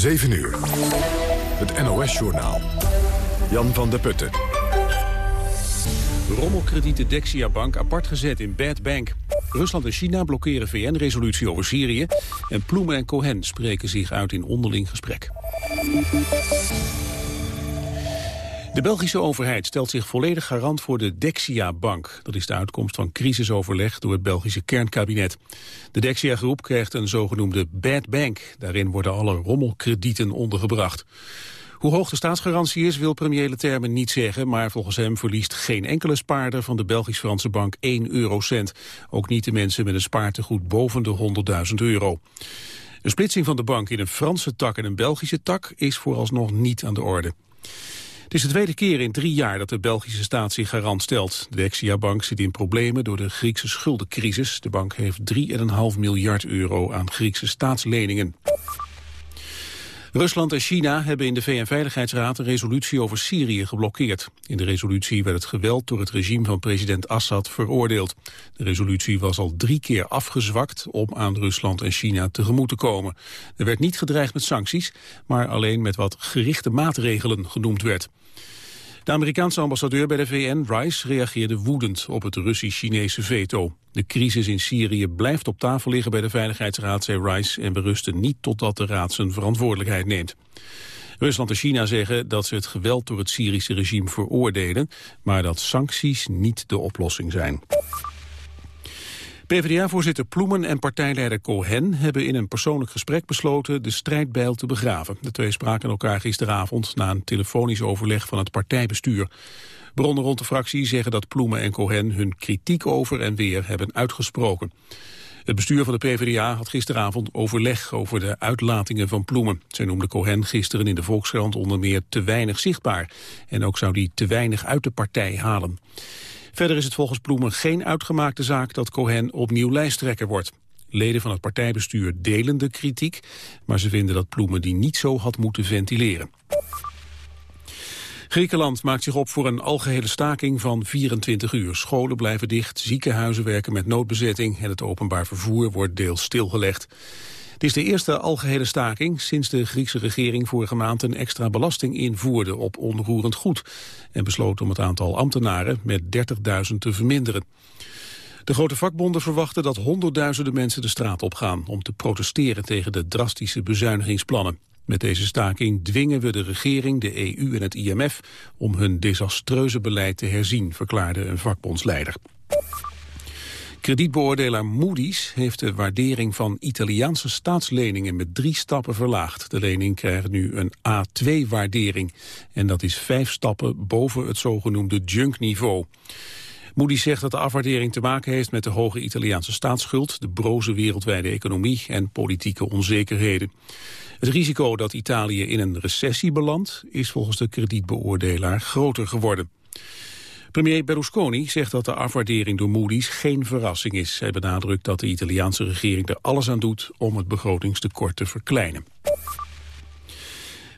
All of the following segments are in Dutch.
7 uur. Het NOS-journaal. Jan van der Putten. Rommelkredieten Dexia Bank apart gezet in Bad Bank. Rusland en China blokkeren VN-resolutie over Syrië. En Ploemen en Cohen spreken zich uit in onderling gesprek. De Belgische overheid stelt zich volledig garant voor de Dexia-bank. Dat is de uitkomst van crisisoverleg door het Belgische kernkabinet. De Dexia-groep krijgt een zogenoemde bad bank. Daarin worden alle rommelkredieten ondergebracht. Hoe hoog de staatsgarantie is, wil premier Leterme niet zeggen... maar volgens hem verliest geen enkele spaarder van de Belgisch-Franse bank 1 eurocent. Ook niet de mensen met een spaartegoed boven de 100.000 euro. Een splitsing van de bank in een Franse tak en een Belgische tak... is vooralsnog niet aan de orde. Het is de tweede keer in drie jaar dat de Belgische staat zich garant stelt. De Dexia-bank zit in problemen door de Griekse schuldencrisis. De bank heeft 3,5 miljard euro aan Griekse staatsleningen. Rusland en China hebben in de VN-veiligheidsraad een resolutie over Syrië geblokkeerd. In de resolutie werd het geweld door het regime van president Assad veroordeeld. De resolutie was al drie keer afgezwakt om aan Rusland en China tegemoet te komen. Er werd niet gedreigd met sancties, maar alleen met wat gerichte maatregelen genoemd werd. De Amerikaanse ambassadeur bij de VN, Rice, reageerde woedend op het Russisch-Chinese veto. De crisis in Syrië blijft op tafel liggen bij de Veiligheidsraad, zei Rice, en berusten niet totdat de raad zijn verantwoordelijkheid neemt. Rusland en China zeggen dat ze het geweld door het Syrische regime veroordelen, maar dat sancties niet de oplossing zijn. PvdA-voorzitter Ploemen en partijleider Cohen hebben in een persoonlijk gesprek besloten de strijdbijl te begraven. De twee spraken elkaar gisteravond na een telefonisch overleg van het partijbestuur. Bronnen rond de fractie zeggen dat Ploemen en Cohen hun kritiek over en weer hebben uitgesproken. Het bestuur van de PvdA had gisteravond overleg over de uitlatingen van Ploemen. Zij noemde Cohen gisteren in de Volkskrant onder meer te weinig zichtbaar. En ook zou die te weinig uit de partij halen. Verder is het volgens Ploemen geen uitgemaakte zaak dat Cohen opnieuw lijsttrekker wordt. Leden van het partijbestuur delen de kritiek, maar ze vinden dat Ploemen die niet zo had moeten ventileren. Griekenland maakt zich op voor een algehele staking van 24 uur. Scholen blijven dicht, ziekenhuizen werken met noodbezetting... en het openbaar vervoer wordt deels stilgelegd. Het is de eerste algehele staking sinds de Griekse regering vorige maand een extra belasting invoerde op onroerend goed en besloot om het aantal ambtenaren met 30.000 te verminderen. De grote vakbonden verwachten dat honderdduizenden mensen de straat opgaan om te protesteren tegen de drastische bezuinigingsplannen. Met deze staking dwingen we de regering, de EU en het IMF om hun desastreuze beleid te herzien, verklaarde een vakbondsleider. Kredietbeoordelaar Moody's heeft de waardering van Italiaanse staatsleningen met drie stappen verlaagd. De lening krijgt nu een A2-waardering en dat is vijf stappen boven het zogenoemde junk-niveau. Moody's zegt dat de afwaardering te maken heeft met de hoge Italiaanse staatsschuld, de broze wereldwijde economie en politieke onzekerheden. Het risico dat Italië in een recessie belandt is volgens de kredietbeoordelaar groter geworden. Premier Berlusconi zegt dat de afwaardering door Moody's geen verrassing is. Hij benadrukt dat de Italiaanse regering er alles aan doet om het begrotingstekort te verkleinen.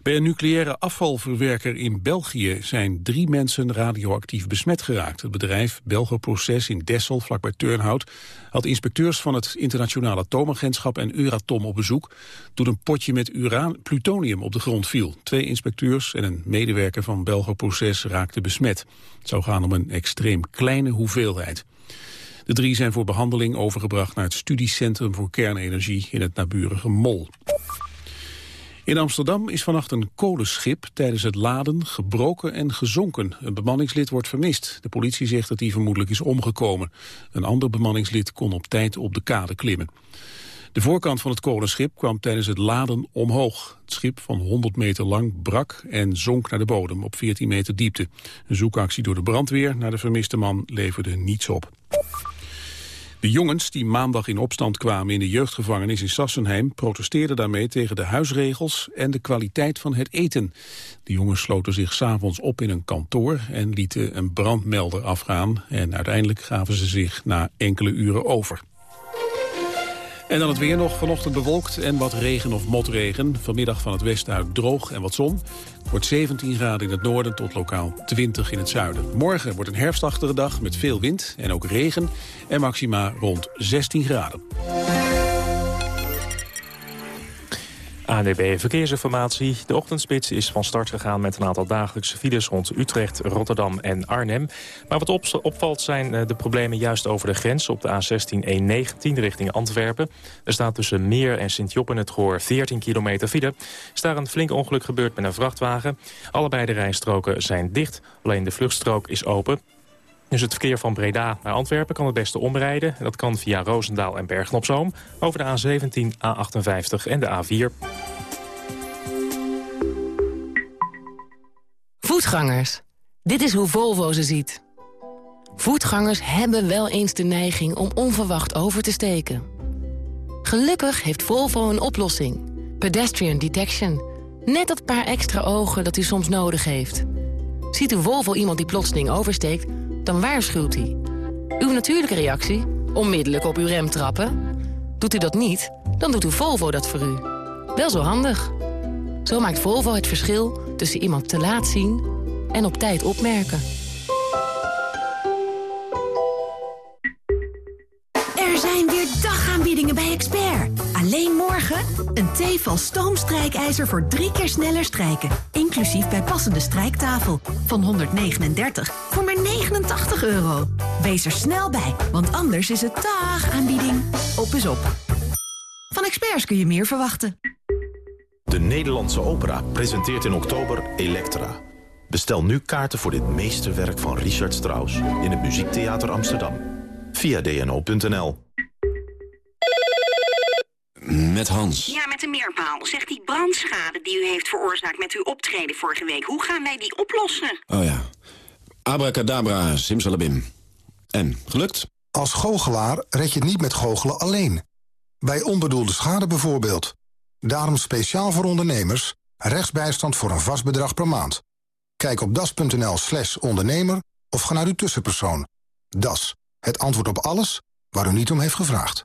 Bij een nucleaire afvalverwerker in België zijn drie mensen radioactief besmet geraakt. Het bedrijf Belgoproces in Dessel, vlakbij Turnhout, had inspecteurs van het internationale atoomagentschap en Euratom op bezoek toen een potje met uraan, plutonium op de grond viel. Twee inspecteurs en een medewerker van Belgoproces raakten besmet. Het zou gaan om een extreem kleine hoeveelheid. De drie zijn voor behandeling overgebracht naar het studiecentrum voor kernenergie in het naburige Mol. In Amsterdam is vannacht een kolenschip tijdens het laden gebroken en gezonken. Een bemanningslid wordt vermist. De politie zegt dat hij vermoedelijk is omgekomen. Een ander bemanningslid kon op tijd op de kade klimmen. De voorkant van het kolenschip kwam tijdens het laden omhoog. Het schip van 100 meter lang brak en zonk naar de bodem op 14 meter diepte. Een zoekactie door de brandweer naar de vermiste man leverde niets op. De jongens die maandag in opstand kwamen in de jeugdgevangenis in Sassenheim protesteerden daarmee tegen de huisregels en de kwaliteit van het eten. De jongens sloten zich s'avonds op in een kantoor en lieten een brandmelder afgaan en uiteindelijk gaven ze zich na enkele uren over. En dan het weer nog vanochtend bewolkt en wat regen of motregen. Vanmiddag van het westen uit droog en wat zon. Wordt 17 graden in het noorden tot lokaal 20 in het zuiden. Morgen wordt een herfstachtige dag met veel wind en ook regen. En maxima rond 16 graden. ANDB Verkeersinformatie. De ochtendspits is van start gegaan met een aantal dagelijkse files rond Utrecht, Rotterdam en Arnhem. Maar wat opvalt zijn eh, de problemen juist over de grens op de A16-119 richting Antwerpen. Er staat tussen Meer en Sint-Job in het Goor 14 kilometer file. Is daar een flink ongeluk gebeurd met een vrachtwagen. Allebei de rijstroken zijn dicht, alleen de vluchtstrook is open. Dus het verkeer van Breda naar Antwerpen kan het beste omrijden. Dat kan via Roosendaal en Bergen op Zoom... over de A17, A58 en de A4. Voetgangers. Dit is hoe Volvo ze ziet. Voetgangers hebben wel eens de neiging om onverwacht over te steken. Gelukkig heeft Volvo een oplossing. Pedestrian Detection. Net dat paar extra ogen dat u soms nodig heeft. Ziet u Volvo iemand die plotseling oversteekt dan waarschuwt hij. Uw natuurlijke reactie? Onmiddellijk op uw rem trappen. Doet u dat niet, dan doet uw Volvo dat voor u. Wel zo handig. Zo maakt Volvo het verschil tussen iemand te laat zien en op tijd opmerken. Een Tefal stoomstrijkijzer voor drie keer sneller strijken. Inclusief bij passende strijktafel. Van 139 voor maar 89 euro. Wees er snel bij, want anders is het dagaanbieding. Op is op. Van Experts kun je meer verwachten. De Nederlandse Opera presenteert in oktober Elektra. Bestel nu kaarten voor dit meesterwerk van Richard Strauss... in het Muziektheater Amsterdam. Via dno.nl. Met Hans. Ja, met de meerpaal. Zegt die brandschade die u heeft veroorzaakt met uw optreden vorige week... hoe gaan wij die oplossen? Oh ja. Abracadabra, simsalabim. En, gelukt? Als goochelaar red je het niet met goochelen alleen. Bij onbedoelde schade bijvoorbeeld. Daarom speciaal voor ondernemers... rechtsbijstand voor een vast bedrag per maand. Kijk op das.nl slash ondernemer of ga naar uw tussenpersoon. Das, het antwoord op alles waar u niet om heeft gevraagd.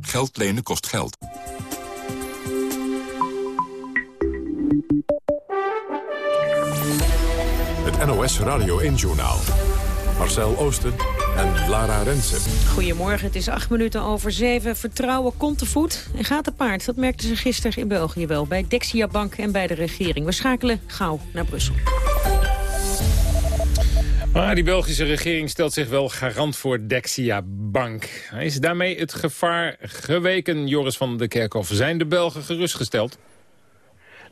Geld lenen kost geld. Het NOS Radio 1-journaal. Marcel Oosten en Lara Rensen. Goedemorgen, het is acht minuten over zeven. Vertrouwen komt te voet en gaat te paard. Dat merkten ze gisteren in België wel. Bij Dexia Bank en bij de regering. We schakelen gauw naar Brussel. Maar die Belgische regering stelt zich wel garant voor Dexia Bank. Is daarmee het gevaar geweken, Joris van de Kerkhof? Zijn de Belgen gerustgesteld?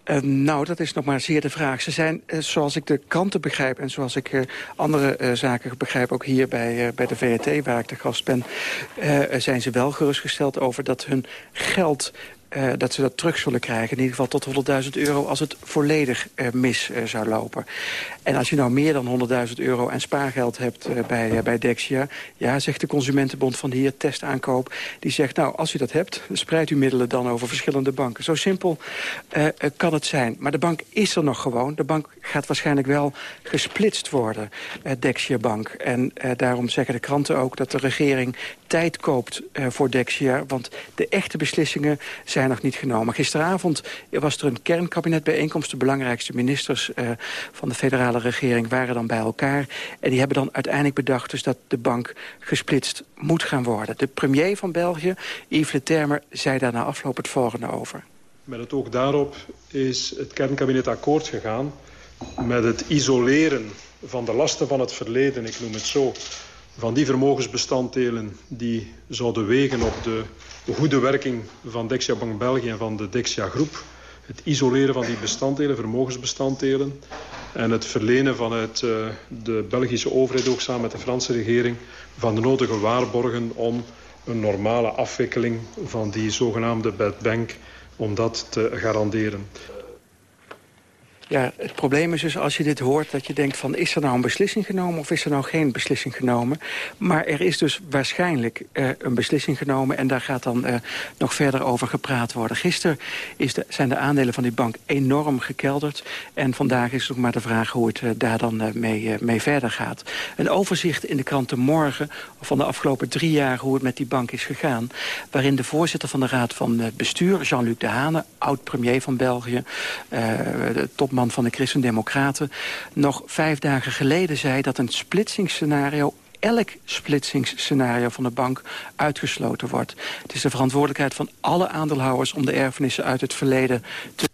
Uh, nou, dat is nog maar zeer de vraag. Ze zijn, uh, zoals ik de kranten begrijp en zoals ik uh, andere zaken begrijp... ook hier bij, bij de VRT, waar ik de gast ben... zijn ze wel gerustgesteld over dat hun geld uh, dat ze dat terug zullen krijgen. In ieder geval tot 100.000 euro als het volledig uh, mis uh, zou lopen. En als je nou meer dan 100.000 euro aan spaargeld hebt bij, bij Dexia... ja, zegt de Consumentenbond van hier, testaankoop... die zegt, nou, als u dat hebt, spreid uw middelen dan over verschillende banken. Zo simpel kan het zijn. Maar de bank is er nog gewoon. De bank gaat waarschijnlijk wel gesplitst worden, Dexia Bank. En daarom zeggen de kranten ook dat de regering tijd koopt voor Dexia. Want de echte beslissingen zijn nog niet genomen. Gisteravond was er een kernkabinetbijeenkomst. De belangrijkste ministers uh, van de federale regering waren dan bij elkaar. En die hebben dan uiteindelijk bedacht dus dat de bank gesplitst moet gaan worden. De premier van België, Yves Le Termer, zei daar na afloop het volgende over. Met het oog daarop is het kernkabinet akkoord gegaan met het isoleren van de lasten van het verleden, ik noem het zo, van die vermogensbestanddelen die zouden wegen op de goede werking van Dexia Bank België en van de Dexia Groep. Het isoleren van die bestanddelen, vermogensbestanddelen. En het verlenen vanuit uh, de Belgische overheid, ook samen met de Franse regering... van de nodige waarborgen om een normale afwikkeling van die zogenaamde bad bank... om dat te garanderen. Ja, het probleem is dus als je dit hoort dat je denkt van... is er nou een beslissing genomen of is er nou geen beslissing genomen? Maar er is dus waarschijnlijk uh, een beslissing genomen... en daar gaat dan uh, nog verder over gepraat worden. Gisteren is de, zijn de aandelen van die bank enorm gekelderd... en vandaag is het ook maar de vraag hoe het uh, daar dan mee, mee verder gaat. Een overzicht in de kranten morgen van de afgelopen drie jaar... hoe het met die bank is gegaan... waarin de voorzitter van de Raad van Bestuur, Jean-Luc Dehane... oud-premier van België, de van de Christen-Democraten... nog vijf dagen geleden zei dat een splitsingsscenario elk splitsingsscenario van de bank uitgesloten wordt. Het is de verantwoordelijkheid van alle aandeelhouders... om de erfenissen uit het verleden te...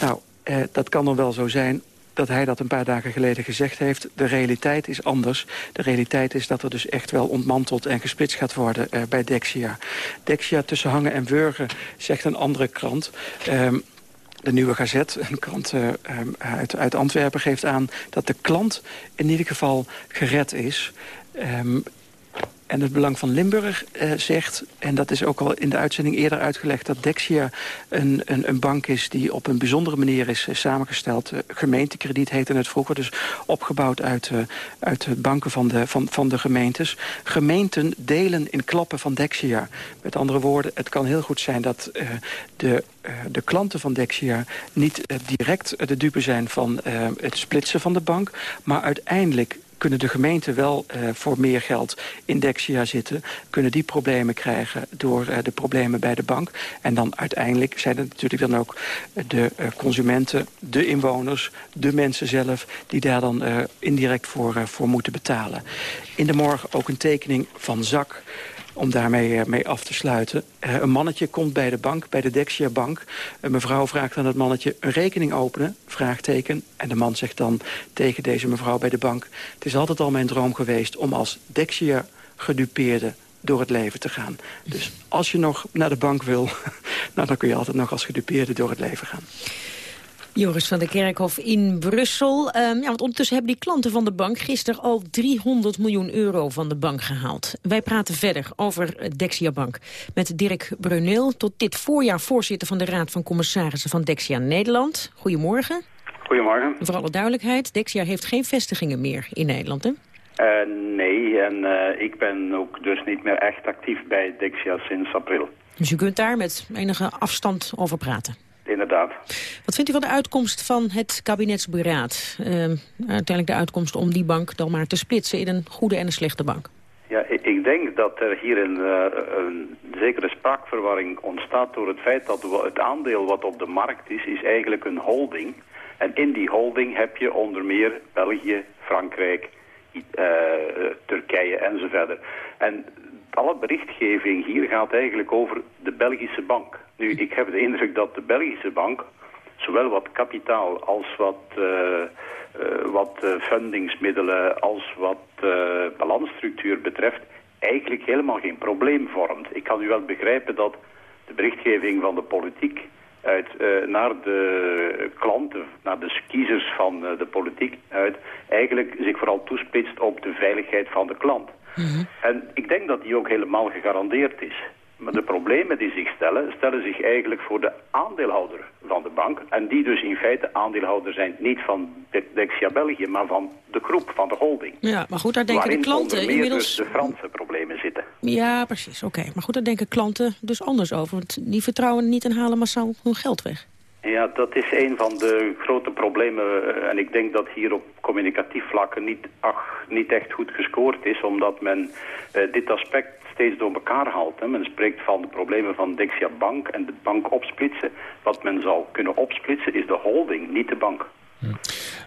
Nou, eh, dat kan dan wel zo zijn dat hij dat een paar dagen geleden gezegd heeft. De realiteit is anders. De realiteit is dat er dus echt wel ontmanteld en gesplitst gaat worden eh, bij Dexia. Dexia tussen hangen en wurgen, zegt een andere krant... Um, de Nieuwe Gazet, een krant uh, uit, uit, Antwerpen, geeft aan... dat de klant in ieder geval gered is. Um, en het Belang van Limburg uh, zegt, en dat is ook al in de uitzending eerder uitgelegd... dat Dexia een, een, een bank is die op een bijzondere manier is uh, samengesteld. Uh, gemeentekrediet heette het vroeger, dus opgebouwd uit, uit de banken van de, van, van de gemeentes. Gemeenten delen in klappen van Dexia. Met andere woorden, het kan heel goed zijn dat de, de klanten van Dexia... niet direct de dupe zijn van het splitsen van de bank... maar uiteindelijk kunnen de gemeenten wel uh, voor meer geld in Dexia zitten... kunnen die problemen krijgen door uh, de problemen bij de bank. En dan uiteindelijk zijn het natuurlijk dan ook de uh, consumenten, de inwoners... de mensen zelf die daar dan indirect voor, voor moeten betalen. In de morgen ook een tekening van Zak om daarmee mee af te sluiten. Uh, een mannetje komt bij de bank, bij de Dexia Bank. Een mevrouw vraagt aan het mannetje een rekening openen, vraagteken. En de man zegt dan tegen deze mevrouw bij de bank... het is altijd al mijn droom geweest om als Dexia gedupeerde door het leven te gaan. Dus als je nog naar de bank wil, nou, dan kun je altijd nog als gedupeerde door het leven gaan. Joris van der Kerkhof in Brussel. Um, ja, want ondertussen hebben die klanten van de bank gisteren al 300 miljoen euro van de bank gehaald. Wij praten verder over Dexia Bank met Dirk Bruneel, tot dit voorjaar voorzitter van de Raad van Commissarissen van Dexia Nederland. Goedemorgen. Goedemorgen. Voor alle duidelijkheid, Dexia heeft geen vestigingen meer in Nederland, hè? Uh, nee, en uh, ik ben ook dus niet meer echt actief bij Dexia sinds april. Dus u kunt daar met enige afstand over praten? Inderdaad. Wat vindt u van de uitkomst van het kabinetsberaad? Uh, uiteindelijk de uitkomst om die bank dan maar te splitsen in een goede en een slechte bank. Ja, ik, ik denk dat er hier een, uh, een, zekere spraakverwarring ontstaat door het feit dat het aandeel wat op de markt is, is eigenlijk een holding. En in die holding heb je onder meer België, Frankrijk, uh, Turkije enzovoort. En alle berichtgeving hier gaat eigenlijk over de Belgische bank. Nu, ik heb de indruk dat de Belgische bank, zowel wat kapitaal als wat, uh, uh, wat uh, fundingsmiddelen als wat balansstructuur betreft, eigenlijk helemaal geen probleem vormt. Ik kan u wel begrijpen dat de berichtgeving van de politiek uit, naar de klanten, naar de kiezers van de politiek uit, eigenlijk zich vooral toespitst op de veiligheid van de klant. Mhm. En ik denk dat die ook helemaal gegarandeerd is. Maar de problemen die zich stellen, stellen zich eigenlijk voor de aandeelhouder van de bank. En die dus in feite aandeelhouder zijn niet van Dexia België, maar van de groep, van de holding. Ja, maar goed, daar denken de klanten inmiddels... Dus de Franse problemen zitten. Ja, precies, oké. Maar goed, daar denken klanten dus anders over. Want die vertrouwen niet en halen massaal hun geld weg. Ja, dat is een van de grote problemen. Eh, en ik denk dat hier op communicatief vlakken niet, ach, niet echt goed gescoord is. Omdat men uh, dit aspect steeds door elkaar haalt. Hè. Men spreekt van de problemen van Dexia Bank en de bank opsplitsen. Wat men zou kunnen opsplitsen is de holding, niet de bank.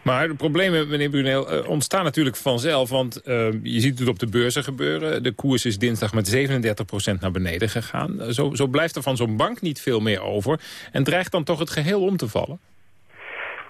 Maar de problemen, meneer Brunel, uh, ontstaan natuurlijk vanzelf. Want uh, je ziet het op de beurzen gebeuren. De koers is dinsdag met 37% naar beneden gegaan. Uh, zo, zo blijft er van zo'n bank niet veel meer over. En dreigt dan toch het geheel om te vallen?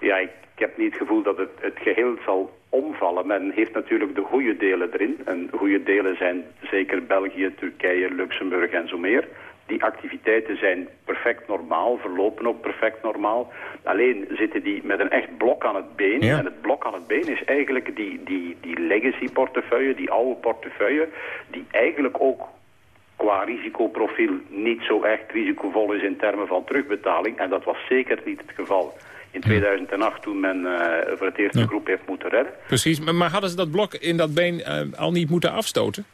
Ja, ik, ik heb niet het gevoel dat het, het geheel zal omvallen. Men heeft natuurlijk de goede delen erin. En goede delen zijn zeker België, Turkije, Luxemburg en zo meer. Die activiteiten zijn perfect normaal, verlopen ook perfect normaal. Alleen zitten die met een echt blok aan het been. En het blok aan het been is eigenlijk die, die, die legacy portefeuille, die oude portefeuille... die eigenlijk ook qua risicoprofiel niet zo echt risicovol is in termen van terugbetaling. En dat was zeker niet het geval in 2008 toen men uh, voor het eerst de groep heeft moeten redden. Precies, maar, hadden ze dat blok in dat been uh, al niet moeten afstoten?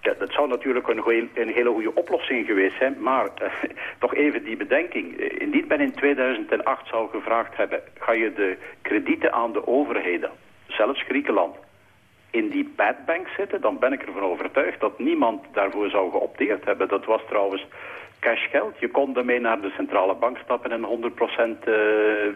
Ja, dat zou natuurlijk een, goeie, een hele goede oplossing geweest zijn. Maar uh, toch even die bedenking. Indien men in 2008 zou gevraagd hebben... ga je de kredieten aan de overheden, zelfs Griekenland in die bad bank zitten, dan ben ik ervan overtuigd dat niemand daarvoor zou geopteerd hebben. Dat was trouwens cashgeld. Je kon daarmee naar de centrale bank stappen en 100% uh,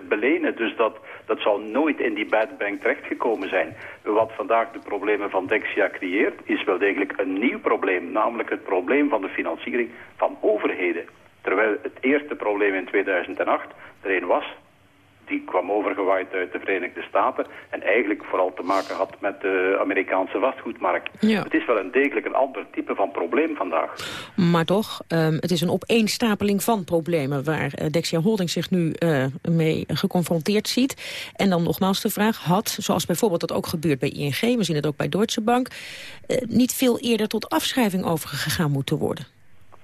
belenen. Dus dat, dat zou nooit in die bad bank terechtgekomen zijn. Wat vandaag de problemen van Dexia creëert, is wel degelijk een nieuw probleem. Namelijk het probleem van de financiering van overheden. Terwijl het eerste probleem in 2008 er een was die kwam overgewaaid uit de Verenigde Staten... en eigenlijk vooral te maken had met de Amerikaanse vastgoedmarkt. Het is wel een degelijk een ander type van probleem vandaag. Maar toch, um, het is een opeenstapeling van problemen... waar uh, Dexia Holding zich nu uh, mee geconfronteerd ziet. En dan nogmaals de vraag, had, zoals bijvoorbeeld dat ook gebeurt bij ING... we zien het ook bij Deutsche Bank... Uh, niet veel eerder tot afschrijving overgegaan moeten worden?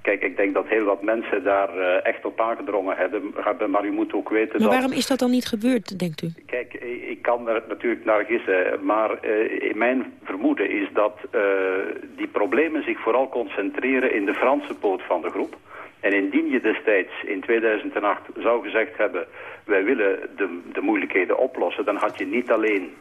Kijk, ik denk dat heel wat mensen daar uh, echt op aangedrongen hebben, maar u moet ook weten maar dat... waarom is dat dan niet gebeurd, denkt u? Kijk, ik kan er natuurlijk naar gissen, maar uh, mijn vermoeden is dat uh, die problemen zich vooral concentreren in de Franse poot van de groep. En indien je destijds in 2008 zou gezegd hebben, wij willen de, de moeilijkheden oplossen, dan had je niet alleen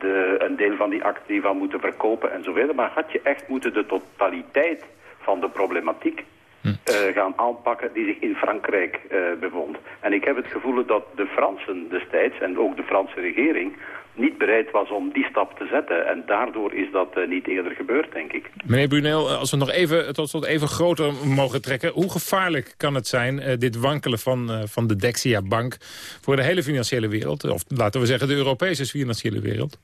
de, een deel van die activa moeten verkopen en zo verder, maar had je echt moeten de totaliteit van de problematiek uh, gaan aanpakken die zich in Frankrijk uh, bevond. En ik heb het gevoel dat de Fransen destijds en ook de Franse regering niet bereid was om die stap te zetten. En daardoor is dat uh, niet eerder gebeurd, denk ik. Meneer Brunel, als we nog even tot, tot even groter mogen trekken... hoe gevaarlijk kan het zijn, dit wankelen van, van de Dexia-bank... voor de hele financiële wereld? Of laten we zeggen de Europese financiële wereld?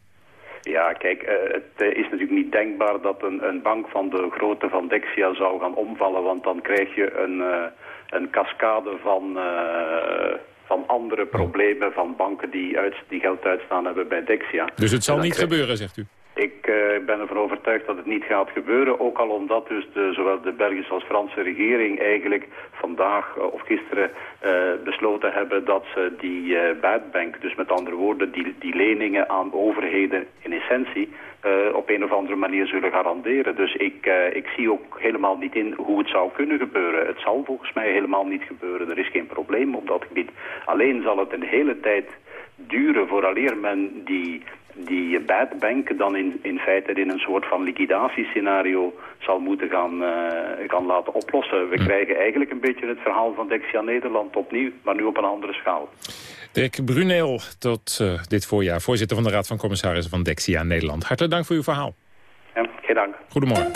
Ja, kijk, uh, het is natuurlijk niet denkbaar dat een, een, bank van de grootte van Dexia zou gaan omvallen, want dan krijg je een, uh, een cascade van, uh, van andere problemen van banken die, uit, die geld uitstaan hebben bij Dexia. Dus het zal niet gebeuren, zegt u? Ik uh, ben ervan overtuigd dat het niet gaat gebeuren. Ook al omdat dus de, zowel de Belgische als Franse regering eigenlijk vandaag uh, of gisteren uh, besloten hebben dat ze die bad bank, dus met andere woorden die, die leningen aan overheden in essentie, op een of andere manier zullen garanderen. Dus ik, ik zie ook helemaal niet in hoe het zou kunnen gebeuren. Het zal volgens mij helemaal niet gebeuren. Er is geen probleem op dat gebied. Alleen zal het een hele tijd duren vooraleer men die die bad bank dan in, in feite in een soort van liquidatiescenario zal moeten gaan, uh, gaan laten oplossen. We hm. krijgen eigenlijk een beetje het verhaal van Dexia Nederland opnieuw, maar nu op een andere schaal. Dirk Bruneel, tot uh, dit voorjaar, voorzitter van de Raad van Commissarissen van Dexia Nederland. Hartelijk dank voor uw verhaal. Ja, geen dank. Goedemorgen.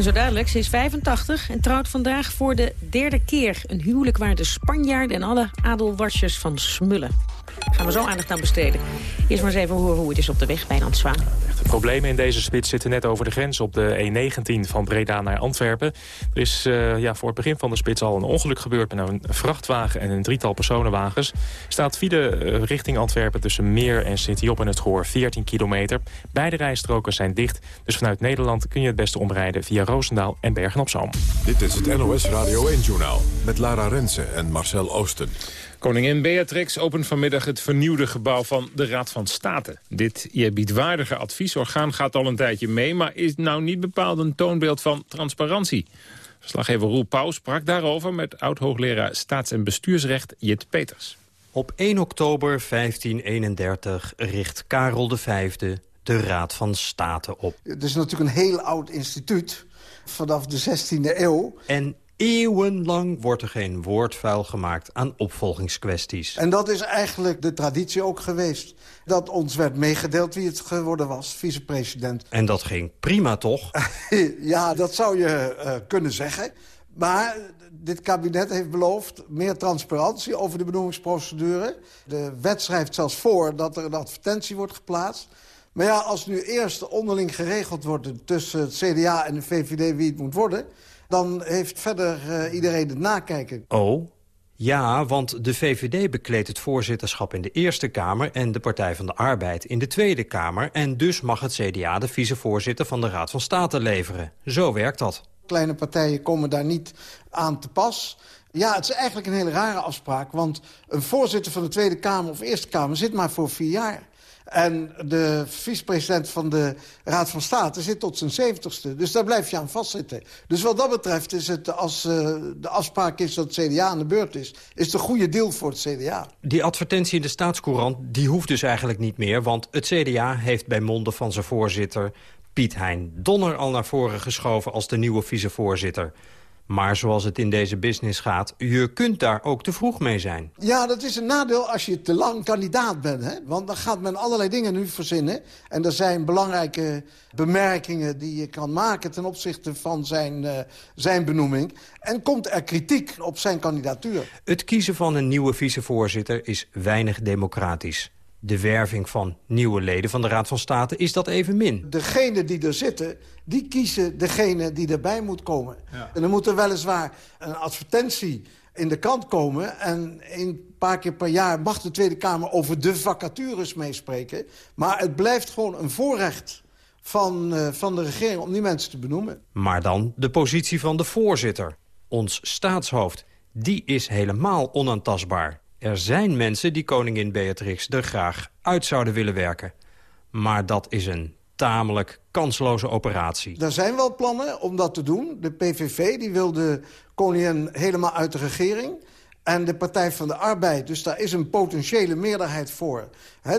Zo duidelijk, ze is 85 en trouwt vandaag voor de derde keer. Een huwelijk waar de Spanjaarden en alle adelwasjes van smullen. Gaan we zo aandacht aan besteden. Eerst maar eens even horen hoe het is op de weg bij Zwaan. De problemen in deze spits zitten net over de grens op de E19 van Breda naar Antwerpen. Er is uh, ja, voor het begin van de spits al een ongeluk gebeurd met een vrachtwagen en een drietal personenwagens. Staat file uh, richting Antwerpen tussen Meer en Sint-Job en het Goor 14 kilometer. Beide rijstroken zijn dicht, dus vanuit Nederland kun je het beste omrijden via Roosendaal en Bergen-op-Zoom. Dit is het NOS Radio 1-journaal met Lara Rensen en Marcel Oosten. Koningin Beatrix opent vanmiddag het vernieuwde gebouw van de Raad van State. Dit eerbiedwaardige adviesorgaan gaat al een tijdje mee... maar is nou niet bepaald een toonbeeld van transparantie. Verslaggever Roel Pauw sprak daarover met oud-hoogleraar staats- en bestuursrecht Jit Peters. Op 1 oktober 1531 richt Karel V de Raad van State op. Het is natuurlijk een heel oud instituut vanaf de 16e eeuw. En Eeuwenlang wordt er geen woord vuil gemaakt aan opvolgingskwesties. En dat is eigenlijk de traditie ook geweest. Dat ons werd meegedeeld wie het geworden was, vicepresident. En dat ging prima, toch? ja, dat zou je uh, kunnen zeggen. Maar dit kabinet heeft beloofd meer transparantie over de benoemingsprocedure. De wet schrijft zelfs voor dat er een advertentie wordt geplaatst. Maar ja, als nu eerst onderling geregeld wordt tussen het CDA en de VVD wie het moet worden dan heeft verder uh, iedereen het nakijken. Oh, ja, want de VVD bekleedt het voorzitterschap in de Eerste Kamer... en de Partij van de Arbeid in de Tweede Kamer... en dus mag het CDA de vicevoorzitter van de Raad van State leveren. Zo werkt dat. Kleine partijen komen daar niet aan te pas. Ja, het is eigenlijk een hele rare afspraak. Want een voorzitter van de Tweede Kamer of Eerste Kamer zit maar voor vier jaar. En de vicepresident van de Raad van State zit tot zijn zeventigste. Dus daar blijf je aan vastzitten. Dus wat dat betreft is het, als uh, de afspraak is dat het CDA aan de beurt is... is het een goede deal voor het CDA. Die advertentie in de staatscourant die hoeft dus eigenlijk niet meer... want het CDA heeft bij monden van zijn voorzitter... Piet Hein Donner al naar voren geschoven als de nieuwe vicevoorzitter. Maar zoals het in deze business gaat, je kunt daar ook te vroeg mee zijn. Ja, dat is een nadeel als je te lang kandidaat bent. Hè? Want dan gaat men allerlei dingen nu verzinnen. En er zijn belangrijke bemerkingen die je kan maken... ten opzichte van zijn, uh, zijn benoeming. En komt er kritiek op zijn kandidatuur. Het kiezen van een nieuwe vicevoorzitter is weinig democratisch de werving van nieuwe leden van de Raad van State is dat evenmin. Degene die er zitten, die kiezen degene die erbij moet komen. En dan moet er weliswaar een advertentie in de krant komen... en een paar keer per jaar mag de Tweede Kamer over de vacatures meespreken. Maar het blijft gewoon een voorrecht van, uh, van de regering om die mensen te benoemen. Maar dan de positie van de voorzitter, ons staatshoofd. Die is helemaal onaantastbaar. Er zijn mensen die koningin Beatrix er graag uit zouden willen werken. Maar dat is een tamelijk kansloze operatie. Er zijn wel plannen om dat te doen. De PVV die wil de koningin helemaal uit de regering. En de Partij van de Arbeid, dus daar is een potentiële meerderheid voor...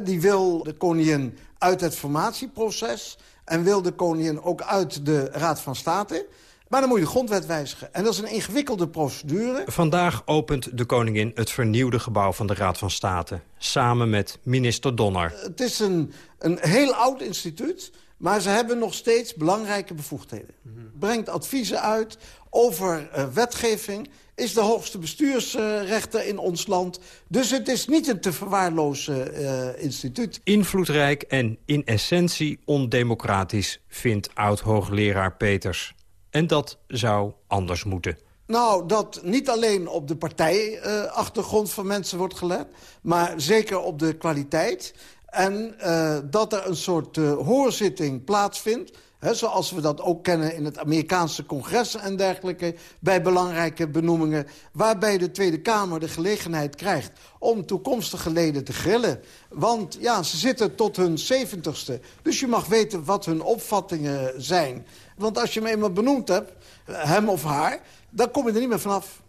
Die wil de koningin uit het formatieproces... en wil de koningin ook uit de Raad van State... Maar dan moet je de grondwet wijzigen. En dat is een ingewikkelde procedure. Vandaag opent de koningin het vernieuwde gebouw van de Raad van State. Samen met minister Donner. Het is een, een heel oud instituut. Maar ze hebben nog steeds belangrijke bevoegdheden. Brengt adviezen uit over uh, wetgeving. Is de hoogste bestuursrechter in ons land. Dus het is niet een te verwaarlozen uh, instituut. Invloedrijk en in essentie ondemocratisch, vindt oud-hoogleraar Peters. En dat zou anders moeten. Nou, dat niet alleen op de partijachtergrond van mensen wordt gelet... maar zeker op de kwaliteit. En uh, dat er een soort uh, hoorzitting plaatsvindt... Zoals we dat ook kennen in het Amerikaanse congres en dergelijke... bij belangrijke benoemingen... waarbij de Tweede Kamer de gelegenheid krijgt om toekomstige leden te grillen. Want ja, ze zitten tot hun zeventigste. Dus je mag weten wat hun opvattingen zijn. Want als je hem eenmaal benoemd hebt, hem of haar... dan kom je er niet meer vanaf.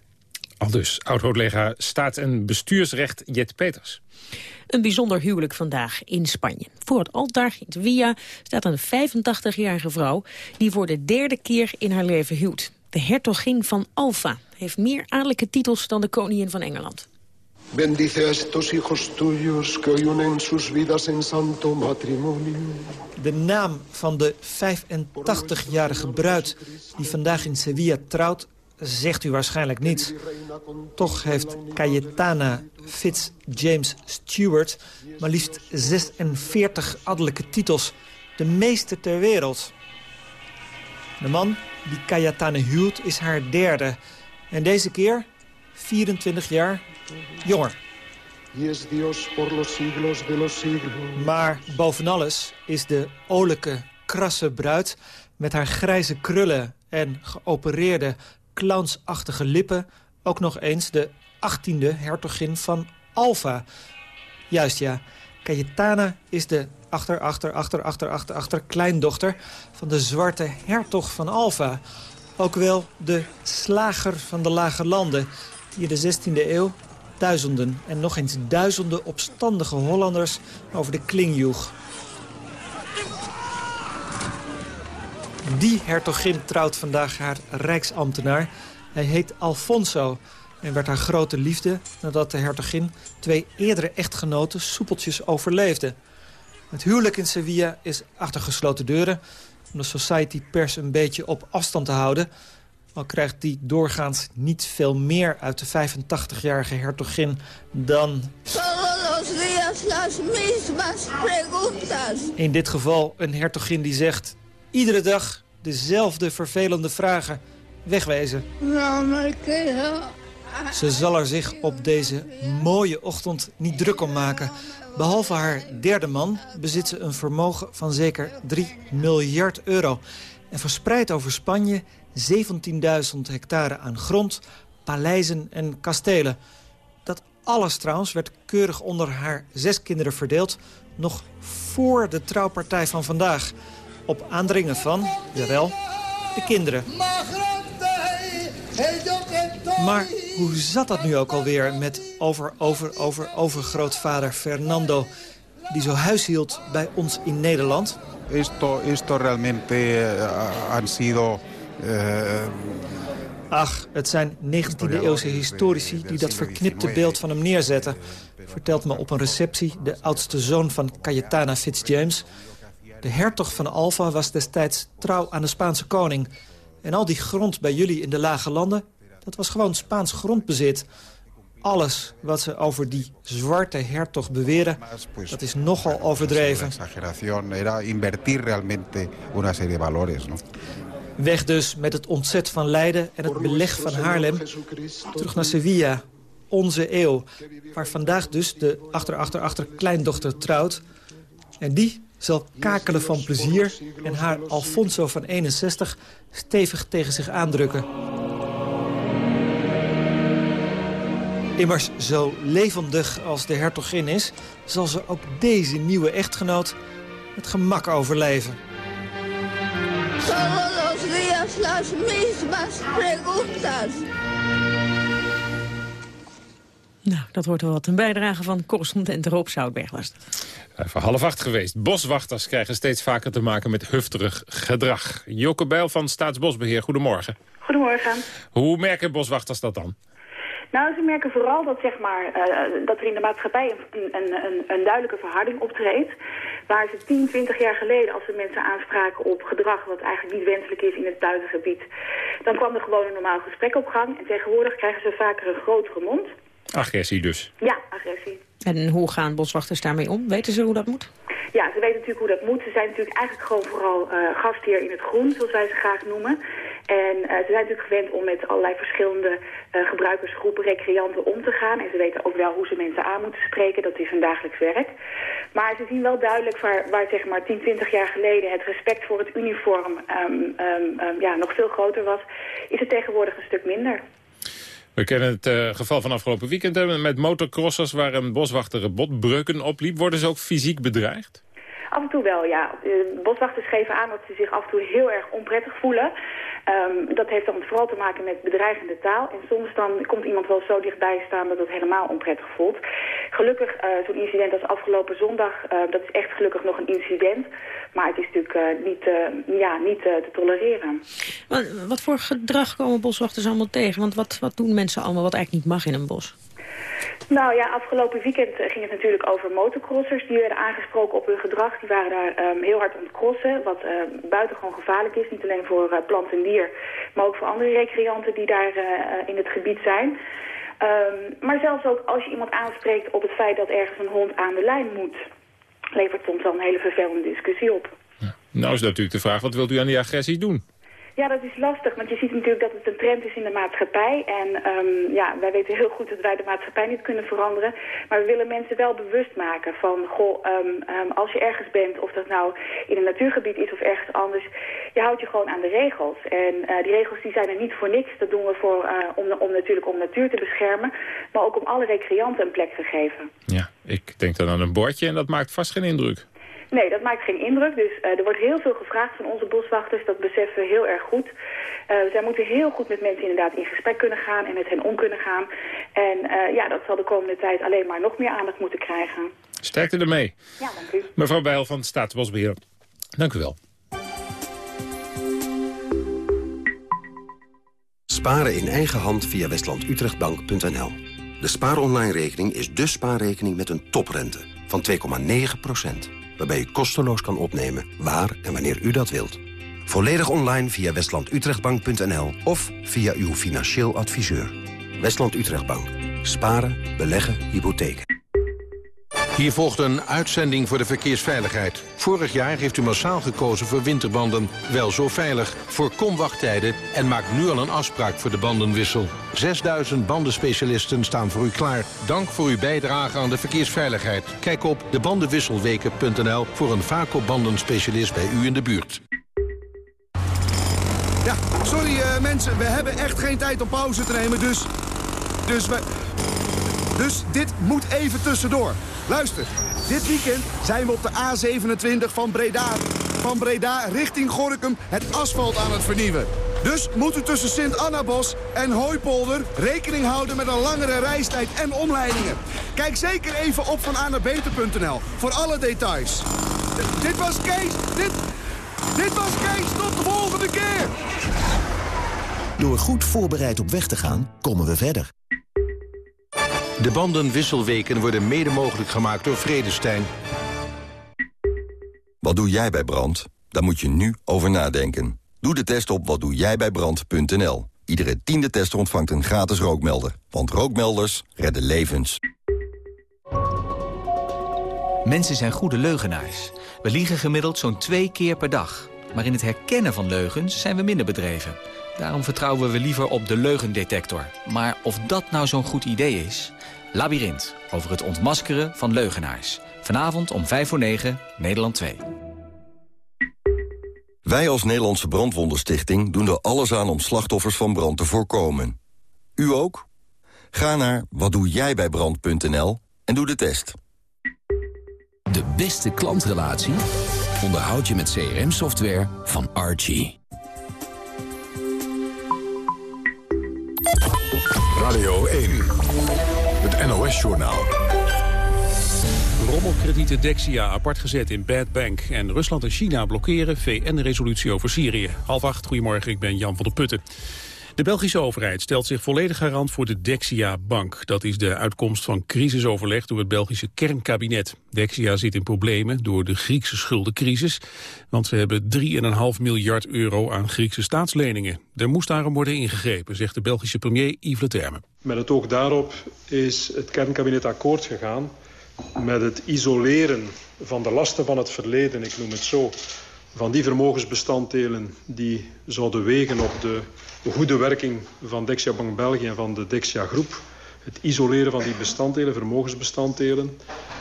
Al dus, oud-hoogleraar staat- en bestuursrecht Jet Peters. Een bijzonder huwelijk vandaag in Spanje. Voor het altaar in Sevilla staat een 85-jarige vrouw... die voor de derde keer in haar leven huwt. De hertogin van Alfa heeft meer adellijke titels dan de koningin van Engeland. Bendice a estos hijos tuyos que hoy unen sus vidas en santo matrimonio. De naam van de 85-jarige bruid die vandaag in Sevilla trouwt zegt u waarschijnlijk niets. Toch heeft Cayetana Fitz James Stewart maar liefst 46 adellijke titels. De meeste ter wereld. De man die Cayetana huwt is haar derde. En deze keer 24 jaar jonger. Maar boven alles is de olijke, krasse bruid... met haar grijze krullen en geopereerde clownsachtige lippen... ook nog eens de 18e hertogin van Alfa. Juist ja, Cayetana is de achter, achter, achter, achter, achter, achter kleindochter... van de zwarte hertog van Alfa. Ook wel de slager van de lage landen... die in de 16e eeuw duizenden en nog eens duizenden opstandige Hollanders over de kling joeg. Die hertogin trouwt vandaag haar rijksambtenaar. Hij heet Alfonso en werd haar grote liefde nadat de hertogin twee eerdere echtgenoten soepeltjes overleefde. Het huwelijk in Sevilla is achter gesloten deuren om de society pers een beetje op afstand te houden. Al krijgt die doorgaans niet veel meer uit de 85-jarige hertogin dan... In dit geval een hertogin die zegt... iedere dag dezelfde vervelende vragen wegwezen. Ze zal er zich op deze mooie ochtend niet druk om maken. Behalve haar derde man bezit ze een vermogen van zeker 3 miljard euro. En verspreid over Spanje 17.000 hectare aan grond, paleizen en kastelen. Dat alles trouwens werd keurig onder haar zes kinderen verdeeld... nog voor de trouwpartij van vandaag. Op aandringen van, jawel, de kinderen. Maar hoe zat dat nu ook alweer met over, over, over, overgrootvader Fernando... die zo huis hield bij ons in Nederland? Esto, esto realmente uh, han sido... Uh... Ach, het zijn 19e-eeuwse historici die dat verknipte beeld van hem neerzetten. Vertelt me op een receptie de oudste zoon van Cayetana Fitzjames. De hertog van Alva was destijds trouw aan de Spaanse koning. En al die grond bij jullie in de lage landen, dat was gewoon Spaans grondbezit. Alles wat ze over die zwarte hertog beweren, dat is nogal overdreven. Weg dus met het ontzet van Leiden en het beleg van Haarlem. Terug naar Sevilla, onze eeuw. Waar vandaag dus de achter, achter, achter kleindochter trouwt. En die zal kakelen van plezier en haar Alfonso van 61 stevig tegen zich aandrukken. Immers zo levendig als de hertogin is... zal ze ook deze nieuwe echtgenoot met gemak overleven. Días las mismas preguntas. Nou, dat wordt wel wat een bijdrage van correspondent Roop Zoutberg was dat. Even half acht geweest. Boswachters krijgen steeds vaker te maken met hufterig gedrag. Joke Bijl van Staatsbosbeheer, goedemorgen. Goedemorgen. Hoe merken boswachters dat dan? Nou, ze merken vooral dat, zeg maar, uh, dat er in de maatschappij een, een, een, een, duidelijke verharding optreedt. Waar ze 10, 20 jaar geleden, als ze mensen aanspraken op gedrag wat eigenlijk niet wenselijk is in het buitengebied, dan kwam er gewoon een normaal gesprek op gang. En tegenwoordig krijgen ze vaker een grotere mond. Agressie dus? Ja, agressie. En hoe gaan boswachters daarmee om? Weten ze hoe dat moet? Ja, ze weten natuurlijk hoe dat moet. Ze zijn natuurlijk eigenlijk gewoon vooral uh, gastheer in het groen, zoals wij ze graag noemen. En uh, ze zijn natuurlijk gewend om met allerlei verschillende uh, gebruikersgroepen, recreanten om te gaan. En ze weten ook wel hoe ze mensen aan moeten spreken. Dat is hun dagelijks werk. Maar ze zien wel duidelijk waar, waar zeg maar 10, 20 jaar geleden het respect voor het uniform um, um, um, ja, nog veel groter was, is het tegenwoordig een stuk minder. We kennen het uh, geval van afgelopen weekend met motocrossers waar een boswachter botbreuken opliep. Worden ze ook fysiek bedreigd? Af en toe wel, ja. De boswachters geven aan dat ze zich af en toe heel erg onprettig voelen. Um, dat heeft dan vooral te maken met bedreigende taal. En soms dan komt iemand wel zo dichtbij staan dat het helemaal onprettig voelt. Gelukkig, uh, zo'n incident als afgelopen zondag, uh, dat is echt gelukkig nog een incident. Maar het is natuurlijk uh, niet, ja, niet te tolereren. Wat, wat voor gedrag komen boswachters allemaal tegen? Want wat, wat doen mensen allemaal wat eigenlijk niet mag in een bos? Nou ja, afgelopen weekend ging het natuurlijk over motocrossers. Die werden aangesproken op hun gedrag. Die waren daar um, heel hard aan het crossen, wat uh, buitengewoon gevaarlijk is. Niet alleen voor uh, plant en dier, maar ook voor andere recreanten die daar uh, in het gebied zijn. Um, maar zelfs ook als je iemand aanspreekt op het feit dat ergens een hond aan de lijn moet... levert soms al een hele vervelende discussie op. Nou is natuurlijk de vraag, wat wilt u aan die agressie doen? Ja, dat is lastig, want je ziet natuurlijk dat het een trend is in de maatschappij. En um, ja, wij weten heel goed dat wij de maatschappij niet kunnen veranderen. Maar we willen mensen wel bewust maken van, goh, um, um, als je ergens bent, of dat nou in een natuurgebied is of ergens anders, je houdt je gewoon aan de regels. En uh, die regels die zijn er niet voor niks. Dat doen we voor, uh, om, om natuurlijk om natuur te beschermen, maar ook om alle recreanten een plek te geven. Ja, ik denk dan aan een bordje en dat maakt vast geen indruk. Nee, dat maakt geen indruk. Dus uh, er wordt heel veel gevraagd van onze boswachters. Dat beseffen we heel erg goed. Uh, zij moeten heel goed met mensen inderdaad in gesprek kunnen gaan en met hen om kunnen gaan. En uh, ja, dat zal de komende tijd alleen maar nog meer aandacht moeten krijgen. Sterkte ermee. Ja, dank u. Mevrouw Bijl van Staatsbosbeheer. Dank u wel. Sparen in eigen hand via westlandutrechtbank.nl. De spaaronline-rekening is de spaarrekening met een toprente van 2,9 waarbij u kosteloos kan opnemen waar en wanneer u dat wilt. Volledig online via westlandutrechtbank.nl of via uw financieel adviseur. Westland Utrechtbank. Sparen, beleggen, hypotheken. Hier volgt een uitzending voor de verkeersveiligheid. Vorig jaar heeft u massaal gekozen voor winterbanden. Wel zo veilig. Voorkom wachttijden en maak nu al een afspraak voor de bandenwissel. 6000 bandenspecialisten staan voor u klaar. Dank voor uw bijdrage aan de verkeersveiligheid. Kijk op debandenwisselweken.nl voor een vaco bandenspecialist bij u in de buurt. Ja, sorry uh, mensen, we hebben echt geen tijd om pauze te nemen, dus... Dus we... Dus dit moet even tussendoor. Luister, dit weekend zijn we op de A27 van Breda, van Breda richting Gorkum het asfalt aan het vernieuwen. Dus moet u tussen Sint-Annabos en Hooipolder rekening houden met een langere reistijd en omleidingen. Kijk zeker even op van voor alle details. dit was Kees, dit, dit was Kees, tot de volgende keer! Door goed voorbereid op weg te gaan, komen we verder. De bandenwisselweken worden mede mogelijk gemaakt door Vredestein. Wat doe jij bij brand? Daar moet je nu over nadenken. Doe de test op watdoejijbijbrand.nl. Iedere tiende tester ontvangt een gratis rookmelder. Want rookmelders redden levens. Mensen zijn goede leugenaars. We liegen gemiddeld zo'n twee keer per dag. Maar in het herkennen van leugens zijn we minder bedreven. Daarom vertrouwen we liever op de leugendetector. Maar of dat nou zo'n goed idee is... Labyrinth, over het ontmaskeren van leugenaars. Vanavond om 5 voor 9, Nederland 2. Wij als Nederlandse Brandwondenstichting doen er alles aan om slachtoffers van brand te voorkomen. U ook? Ga naar watdoejijbijbrand.nl en doe de test. De beste klantrelatie onderhoud je met CRM-software van Archie. Radio 1, het NOS-journaal. Rommelkredieten Dexia apart gezet in Bad Bank. En Rusland en China blokkeren VN-resolutie over Syrië. Half acht, goedemorgen, ik ben Jan van der Putten. De Belgische overheid stelt zich volledig garant voor de Dexia-bank. Dat is de uitkomst van crisisoverleg door het Belgische kernkabinet. Dexia zit in problemen door de Griekse schuldencrisis. Want ze hebben 3,5 miljard euro aan Griekse staatsleningen. Er moest daarom worden ingegrepen, zegt de Belgische premier Yves Leterme. Met het oog daarop is het kernkabinet akkoord gegaan met het isoleren van de lasten van het verleden, ik noem het zo, van die vermogensbestanddelen die zouden wegen op de goede werking van Dexia Bank België en van de Dexia Groep. Het isoleren van die bestanddelen, vermogensbestanddelen.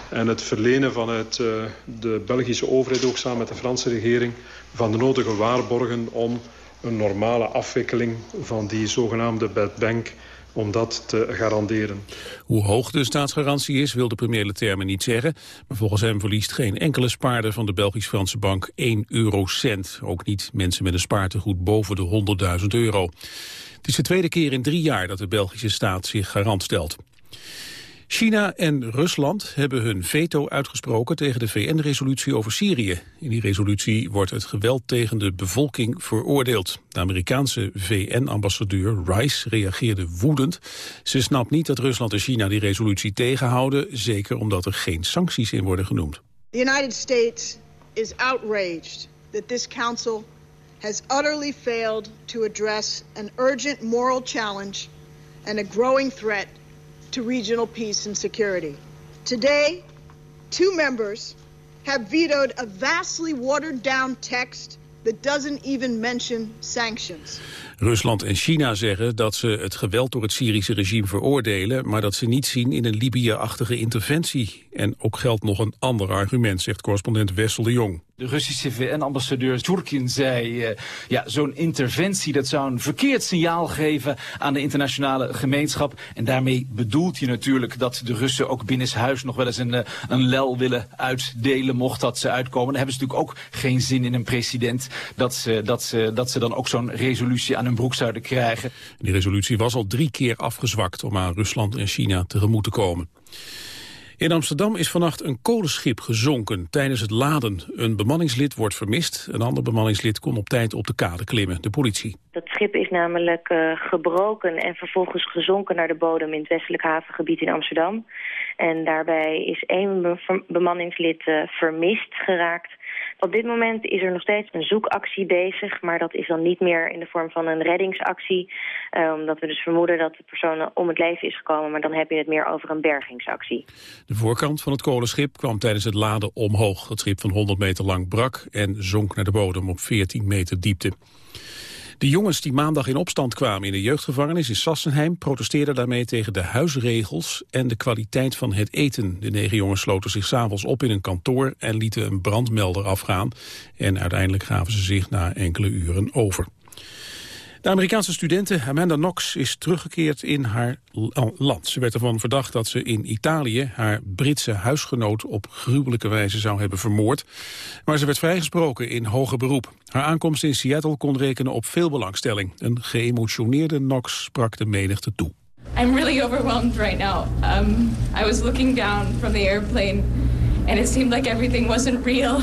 En het verlenen vanuit uh, de Belgische overheid, ook samen met de Franse regering, van de nodige waarborgen om een normale afwikkeling van die zogenaamde bad bank om dat te garanderen. Hoe hoog de staatsgarantie is, wil de premier Leterme niet zeggen. Maar volgens hem verliest geen enkele spaarder van de Belgisch-Franse bank 1 eurocent. Ook niet mensen met een spaartegoed boven de 100.000 euro. Het is de tweede keer in drie jaar dat de Belgische staat zich garant stelt. China en Rusland hebben hun veto uitgesproken tegen de VN-resolutie over Syrië. In die resolutie wordt het geweld tegen de bevolking veroordeeld. De Amerikaanse VN-ambassadeur Rice reageerde woedend. Ze snapt niet dat Rusland en China die resolutie tegenhouden, zeker omdat er geen sancties in worden genoemd. The United States is outraged that this council has utterly failed to address an urgent moral challenge and a growing threat to regional peace and security. Today, two members have vetoed a vastly watered down text that doesn't even mention sanctions. Rusland en China zeggen dat ze het geweld door het Syrische regime veroordelen... maar dat ze niet zien in een Libië-achtige interventie. En ook geldt nog een ander argument, zegt correspondent Wessel de Jong. De Russische VN-ambassadeur Turkin zei... Uh, ja, zo'n interventie dat zou een verkeerd signaal geven aan de internationale gemeenschap. En daarmee bedoelt je natuurlijk dat de Russen ook binnenshuis nog wel eens een, uh, een lel willen uitdelen... mocht dat ze uitkomen. Dan hebben ze natuurlijk ook geen zin in een president... dat ze, dat ze, dat ze dan ook zo'n resolutie aan hun broek zouden krijgen. Die resolutie was al drie keer afgezwakt om aan Rusland en China tegemoet te komen. In Amsterdam is vannacht een kolenschip gezonken tijdens het laden. Een bemanningslid wordt vermist. Een ander bemanningslid kon op tijd op de kade klimmen, de politie. Dat schip is namelijk uh, gebroken en vervolgens gezonken naar de bodem in het westelijk havengebied in Amsterdam. En daarbij is één bemanningslid uh, vermist geraakt. Op dit moment is er nog steeds een zoekactie bezig, maar dat is dan niet meer in de vorm van een reddingsactie. Uh, omdat we dus vermoeden dat de persoon om het leven is gekomen, maar dan heb je het meer over een bergingsactie. De voorkant van het kolenschip kwam tijdens het laden omhoog. Het schip van 100 meter lang brak en zonk naar de bodem op 14 meter diepte. De jongens die maandag in opstand kwamen in de jeugdgevangenis in Sassenheim... protesteerden daarmee tegen de huisregels en de kwaliteit van het eten. De negen jongens sloten zich s'avonds op in een kantoor en lieten een brandmelder afgaan. En uiteindelijk gaven ze zich na enkele uren over. De Amerikaanse studente Amanda Knox is teruggekeerd in haar land. Ze werd ervan verdacht dat ze in Italië haar Britse huisgenoot op gruwelijke wijze zou hebben vermoord. Maar ze werd vrijgesproken in hoger beroep. Haar aankomst in Seattle kon rekenen op veel belangstelling. Een geëmotioneerde Knox sprak de menigte toe. I'm really overwhelmed right now. Um, I was looking down from the airplane and it seemed like everything wasn't real.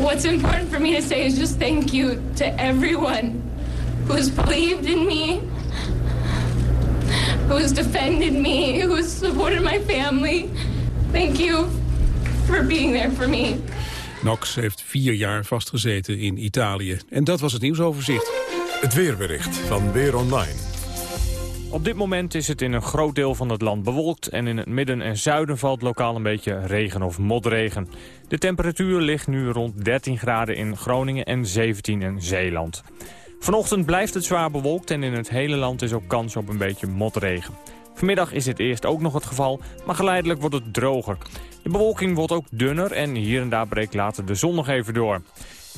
What's important for me to say is just thank you to everyone who's believed in me, who's defended me, who's supported my family. Thank you for being there for me. Knox heeft vier jaar vastgezeten in Italië. En dat was het nieuwsoverzicht. Het weerbericht van Weer Online. Op dit moment is het in een groot deel van het land bewolkt... en in het midden en zuiden valt lokaal een beetje regen of motregen. De temperatuur ligt nu rond 13 graden in Groningen en 17 in Zeeland. Vanochtend blijft het zwaar bewolkt en in het hele land is ook kans op een beetje motregen. Vanmiddag is dit eerst ook nog het geval, maar geleidelijk wordt het droger. De bewolking wordt ook dunner en hier en daar breekt later de zon nog even door.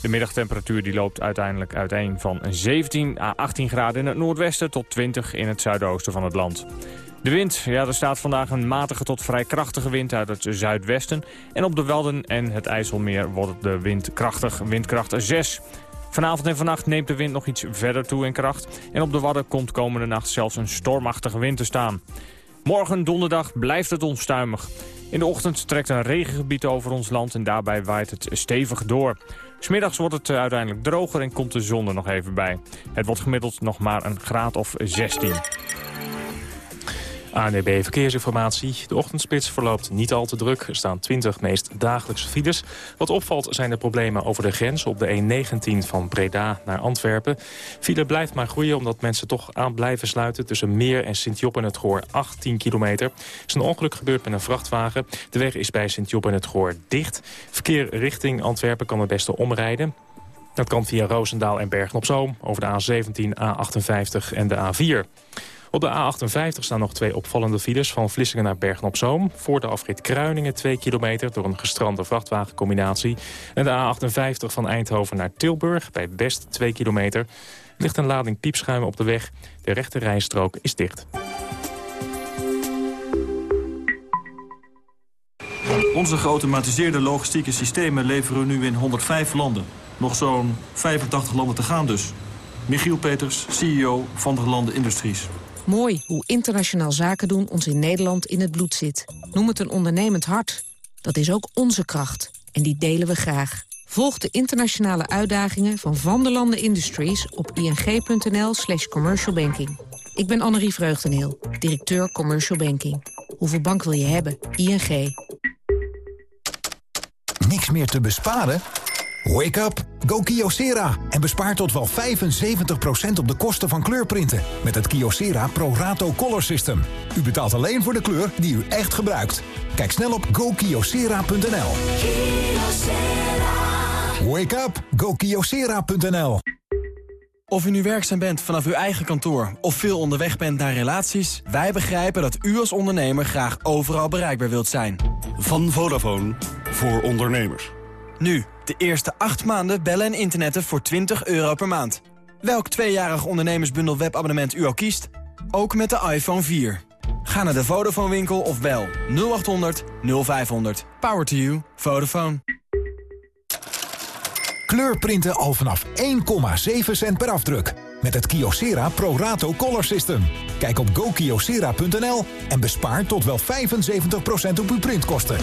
De middagtemperatuur die loopt uiteindelijk uiteen van 17 à 18 graden in het noordwesten tot 20 in het zuidoosten van het land. De wind, ja, er staat vandaag een matige tot vrij krachtige wind uit het zuidwesten. En op de Welden en het IJsselmeer wordt de wind krachtig, windkracht 6. Vanavond en vannacht neemt de wind nog iets verder toe in kracht. En op de Wadden komt komende nacht zelfs een stormachtige wind te staan. Morgen donderdag blijft het onstuimig. In de ochtend trekt een regengebied over ons land en daarbij waait het stevig door. Smiddags wordt het uiteindelijk droger en komt de zon er nog even bij. Het wordt gemiddeld nog maar een graad of 16. ANDB Verkeersinformatie. De ochtendspits verloopt niet al te druk. Er staan 20 meest dagelijkse files. Wat opvalt zijn de problemen over de grens op de E19 van Breda naar Antwerpen. File blijft maar groeien omdat mensen toch aan blijven sluiten... tussen Meer en Sint-Job en het Goor 18 kilometer. Er is een ongeluk gebeurd met een vrachtwagen. De weg is bij Sint-Job en het Goor dicht. Verkeer richting Antwerpen kan het beste omrijden. Dat kan via Roosendaal en Bergen-op-Zoom... over de A17, A58 en de A4. Op de A58 staan nog twee opvallende files van Vlissingen naar Bergen-op-Zoom. Voor de afrit Kruiningen 2 kilometer door een gestrande vrachtwagencombinatie. En de A58 van Eindhoven naar Tilburg bij Best 2 kilometer. ligt een lading piepschuim op de weg. De rechte rijstrook is dicht. Onze geautomatiseerde logistieke systemen leveren nu in 105 landen. Nog zo'n 85 landen te gaan dus. Michiel Peters, CEO van der Landen Industries. Mooi hoe internationaal zaken doen ons in Nederland in het bloed zit. Noem het een ondernemend hart. Dat is ook onze kracht. En die delen we graag. Volg de internationale uitdagingen van Van der Landen Industries op ing.nl slash commercialbanking. Ik ben Annerie Vreugdeneel, directeur Commercial Banking. Hoeveel bank wil je hebben? ING. Niks meer te besparen? Wake up, go Kyocera en bespaar tot wel 75% op de kosten van kleurprinten met het Kyocera Pro Rato Color System. U betaalt alleen voor de kleur die u echt gebruikt. Kijk snel op gokyocera.nl. Wake up, go Kyocera.nl. Of u nu werkzaam bent vanaf uw eigen kantoor of veel onderweg bent naar relaties... wij begrijpen dat u als ondernemer graag overal bereikbaar wilt zijn. Van Vodafone voor ondernemers. Nu, de eerste 8 maanden bellen en internetten voor 20 euro per maand. Welk tweejarig ondernemersbundel webabonnement u al kiest, ook met de iPhone 4. Ga naar de Vodafone winkel of bel 0800 0500. Power to you. Vodafone. Kleurprinten al vanaf 1,7 cent per afdruk. Met het Kyocera Pro Rato Color System. Kijk op gokyocera.nl en bespaar tot wel 75% op uw printkosten.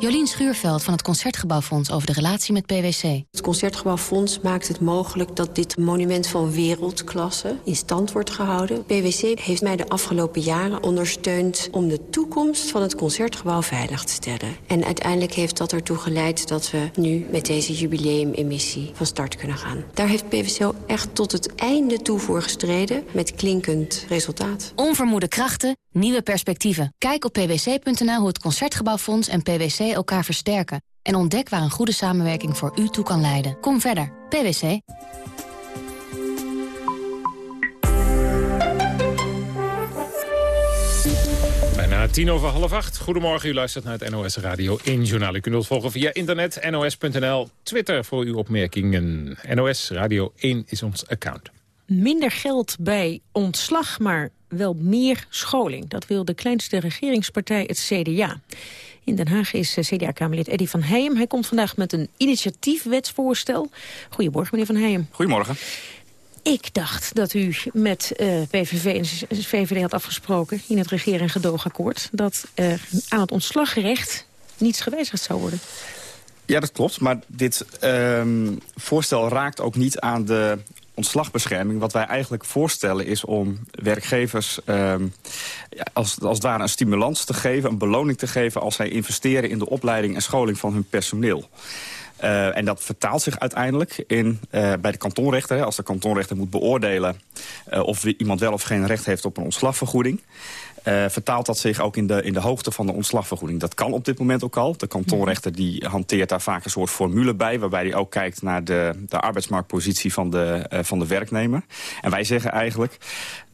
Jolien Schuurveld van het Concertgebouwfonds over de relatie met PwC. Het Concertgebouwfonds maakt het mogelijk dat dit monument van wereldklasse in stand wordt gehouden. PwC heeft mij de afgelopen jaren ondersteund om de toekomst van het Concertgebouw veilig te stellen. En uiteindelijk heeft dat ertoe geleid dat we nu met deze jubileumemissie van start kunnen gaan. Daar heeft PwC echt tot het einde toe voor gestreden met klinkend resultaat. Onvermoede krachten, nieuwe perspectieven. Kijk op pwc.nl hoe het Concertgebouwfonds en PwC elkaar versterken. En ontdek waar een goede samenwerking voor u toe kan leiden. Kom verder. PwC. Bijna tien over half acht. Goedemorgen, u luistert naar het NOS Radio 1 Journaal. U kunt ons volgen via internet, nos.nl, Twitter voor uw opmerkingen. NOS Radio 1 is ons account. Minder geld bij ontslag, maar wel meer scholing. Dat wil de kleinste regeringspartij, het CDA. In Den Haag is eh, CDA-kamerlid Eddy van Heijem. Hij komt vandaag met een initiatiefwetsvoorstel. Goedemorgen, meneer van Heijem. Goedemorgen. Ik dacht dat u met uh, eh, PVV en VVD had afgesproken... in het regering- en gedoogakkoord... dat er aan het ontslagrecht niets gewijzigd zou worden. Ja, dat klopt. Maar dit uh, voorstel raakt ook niet aan de ontslagbescherming. Wat wij eigenlijk voorstellen is om werkgevers uh, als, als het ware een stimulans te geven... een beloning te geven als zij investeren in de opleiding en scholing van hun personeel. Uh, en dat vertaalt zich uiteindelijk in, uh, bij de kantonrechter. Als de kantonrechter moet beoordelen uh, of iemand wel of geen recht heeft op een ontslagvergoeding. Vertaalt dat zich ook in de, in de hoogte van de ontslagvergoeding. Dat kan op dit moment ook al. De kantonrechter die hanteert daar vaak een soort formule bij... waarbij hij ook kijkt naar de, de arbeidsmarktpositie van de, van de werknemer. En wij zeggen eigenlijk...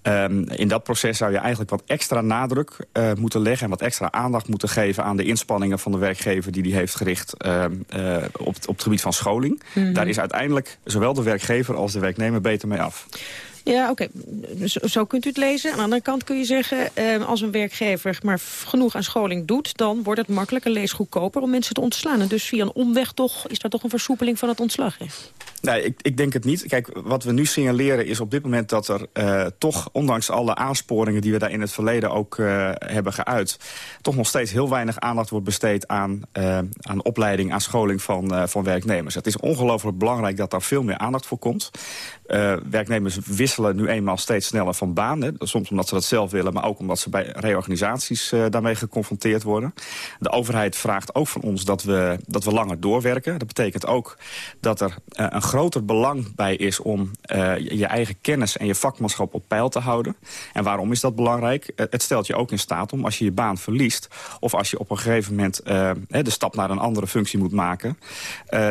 Um, in dat proces zou je eigenlijk wat extra nadruk uh, moeten leggen... en wat extra aandacht moeten geven aan de inspanningen van de werkgever... die die heeft gericht uh, uh, op, op het gebied van scholing. Mm -hmm. Daar is uiteindelijk zowel de werkgever als de werknemer beter mee af. Ja, oké. Zo, kunt u het lezen. Aan de andere kant kun je zeggen... Eh, als een werkgever maar genoeg aan scholing doet... dan wordt het makkelijker, lees goedkoper om mensen te ontslaan. En dus via een omweg toch, is daar toch een versoepeling van het ontslagrecht? Nee, ik, ik denk het niet. Kijk, wat we nu signaleren is op dit moment dat er uh, toch... ondanks alle aansporingen die we daar in het verleden ook uh, hebben geuit... toch nog steeds heel weinig aandacht wordt besteed aan, uh, aan opleiding, aan scholing van, van werknemers. Het is ongelooflijk belangrijk dat daar veel meer aandacht voor komt. werknemers wisselen nu eenmaal steeds sneller van baan. Hè. Soms omdat ze dat zelf willen, maar ook omdat ze bij reorganisaties daarmee geconfronteerd worden. De overheid vraagt ook van ons dat we, dat we langer doorwerken. Dat betekent ook dat er een groter belang bij is om uh, je eigen kennis en je vakmanschap op peil te houden. En waarom is dat belangrijk? Het stelt je ook in staat om als je je baan verliest... of als je op een gegeven moment uh, de stap naar een andere functie moet maken...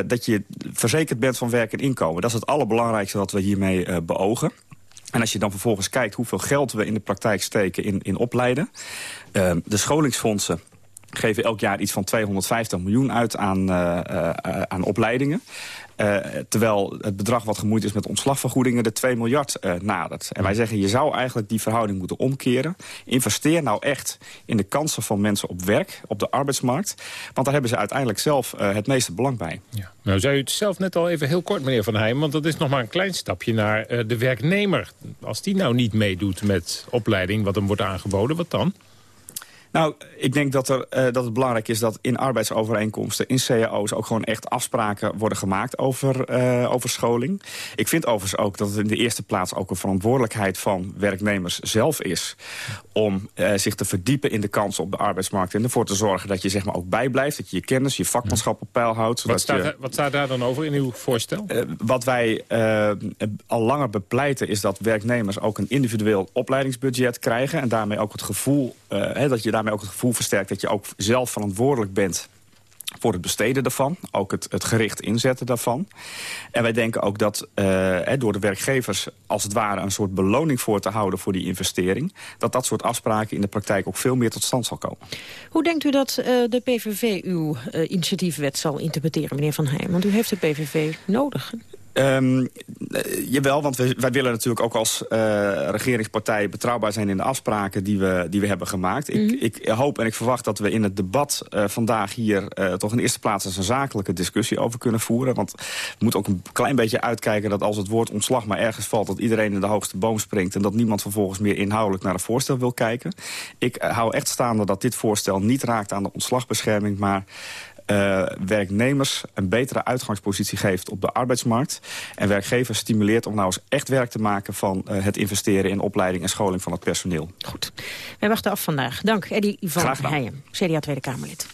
Dat je verzekerd bent van werk en inkomen. Dat is het allerbelangrijkste wat we hiermee beogen. En als je dan vervolgens kijkt hoeveel geld we in de praktijk steken in, in opleiden... de scholingsfondsen geven elk jaar iets van 250 miljoen uit aan, aan opleidingen. Uh, terwijl het bedrag wat gemoeid is met ontslagvergoedingen de 2 miljard uh, nadert. En wij zeggen, je zou eigenlijk die verhouding moeten omkeren. Investeer nou echt in de kansen van mensen op werk, op de arbeidsmarkt. Want daar hebben ze uiteindelijk zelf uh, het meeste belang bij. Ja. Nou zei u het zelf net al even heel kort, meneer Van Heijm. Want dat is nog maar een klein stapje naar de werknemer. Als die nou niet meedoet met opleiding wat hem wordt aangeboden, wat dan? Nou, ik denk dat, er, uh, dat het belangrijk is dat in arbeidsovereenkomsten, in cao's... ook gewoon echt afspraken worden gemaakt over, uh, over scholing. Ik vind overigens ook dat het in de eerste plaats ook een verantwoordelijkheid van werknemers zelf is... om uh, zich te verdiepen in de kansen op de arbeidsmarkt... en ervoor te zorgen dat je zeg maar, ook bijblijft, dat je je kennis, je vakmanschap op peil houdt. Wat staat, je, wat staat daar dan over in uw voorstel? wat wij al langer bepleiten is dat werknemers ook een individueel opleidingsbudget krijgen... en daarmee ook het gevoel dat je daar daarmee ook het gevoel versterkt dat je ook zelf verantwoordelijk bent voor het besteden daarvan. Ook het, het gericht inzetten daarvan. En wij denken ook dat uh, door de werkgevers als het ware een soort beloning voor te houden voor die investering... dat dat soort afspraken in de praktijk ook veel meer tot stand zal komen. Hoe denkt u dat uh, de PVV uw uh, initiatiefwet zal interpreteren, meneer Van Heijm? Want u heeft de PVV nodig. Um, jawel, want wij, wij, willen natuurlijk ook als uh, regeringspartij betrouwbaar zijn in de afspraken die we, die we hebben gemaakt. Mm -hmm. ik, ik, hoop en ik verwacht dat we in het debat uh, vandaag hier uh, toch in eerste plaats eens een zakelijke discussie over kunnen voeren. Want we moeten ook een klein beetje uitkijken dat als het woord ontslag maar ergens valt, dat iedereen in de hoogste boom springt en dat niemand vervolgens meer inhoudelijk naar het voorstel wil kijken. Ik hou echt staande dat dit voorstel niet raakt aan de ontslagbescherming, maar uh, werknemers een betere uitgangspositie geeft op de arbeidsmarkt. En werkgevers stimuleert om nou eens echt werk te maken van uh, het investeren in opleiding en scholing van het personeel. Goed. Wij wachten af vandaag. Dank, Eddie van Heijem, CDA Tweede Kamerlid.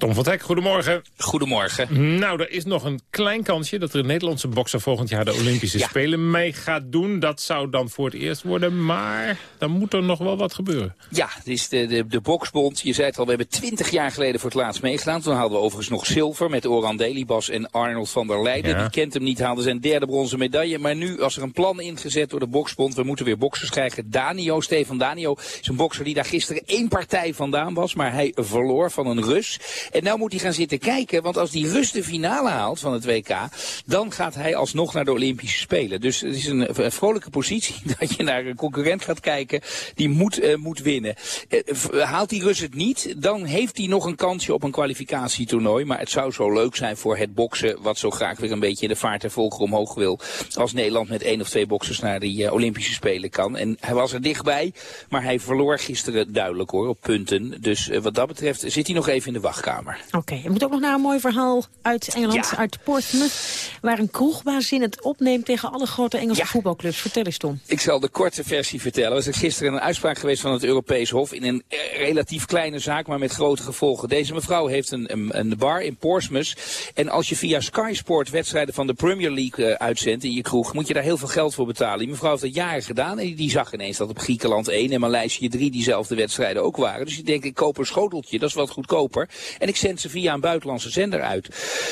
Tom van Hek, goedemorgen. Goedemorgen. Nou, er is nog een klein kansje dat er een Nederlandse bokser volgend jaar de Olympische Spelen mee gaat doen. Dat zou dan voor het eerst worden, maar dan moet er nog wel wat gebeuren. Ja, het is de, de, de boksbond. Je zei het al, we hebben twintig jaar geleden voor het laatst meegedaan. Toen haalden we overigens nog zilver met Oran Delibas en Arnold van der Leijden. Ja. Die kent hem niet, haalde zijn derde bronzen medaille. Maar nu, als er een plan ingezet door de boksbond, we moeten weer boksers krijgen. Danio, Stefan Danio, is een bokser die daar gisteren één partij vandaan was. Maar hij verloor van een Rus. En nou moet hij gaan zitten kijken, want als die Rus de finale haalt van het WK, dan gaat hij alsnog naar de Olympische Spelen. Dus het is een vrolijke positie dat je naar een concurrent gaat kijken die moet, eh, moet winnen. Eh, haalt die Rus het niet, dan heeft hij nog een kansje op een kwalificatietoernooi. Maar het zou zo leuk zijn voor het boksen, wat zo graag weer een beetje de vaart der volkeren omhoog wil. Als Nederland met één of twee boksers naar die eh, Olympische Spelen kan. En hij was er dichtbij, maar hij verloor gisteren duidelijk hoor, op punten. Dus wat dat betreft zit hij nog even in de wachtkamer. Oké, je moet ook nog naar een mooi verhaal uit Engeland, uit Portsmouth... waar een kroegbaas het opneemt tegen alle grote Engelse voetbalclubs. Vertel eens, Tom. Ik zal de korte versie vertellen. Er is gisteren een uitspraak geweest van het Europees Hof in een eh, relatief kleine zaak, maar met grote gevolgen. Deze mevrouw heeft een, een, een bar in Portsmouth. En als je via Sky Sport wedstrijden van de Premier League eh, uitzendt in je kroeg, moet je daar heel veel geld voor betalen. Die mevrouw heeft dat jaren gedaan en die, die zag ineens dat op Griekenland 1 en Maleisië 3 diezelfde wedstrijden ook waren. Dus die denkt, ik koop een schoteltje, dat is wat goedkoper. En ik zend ze via een buitenlandse zender uit.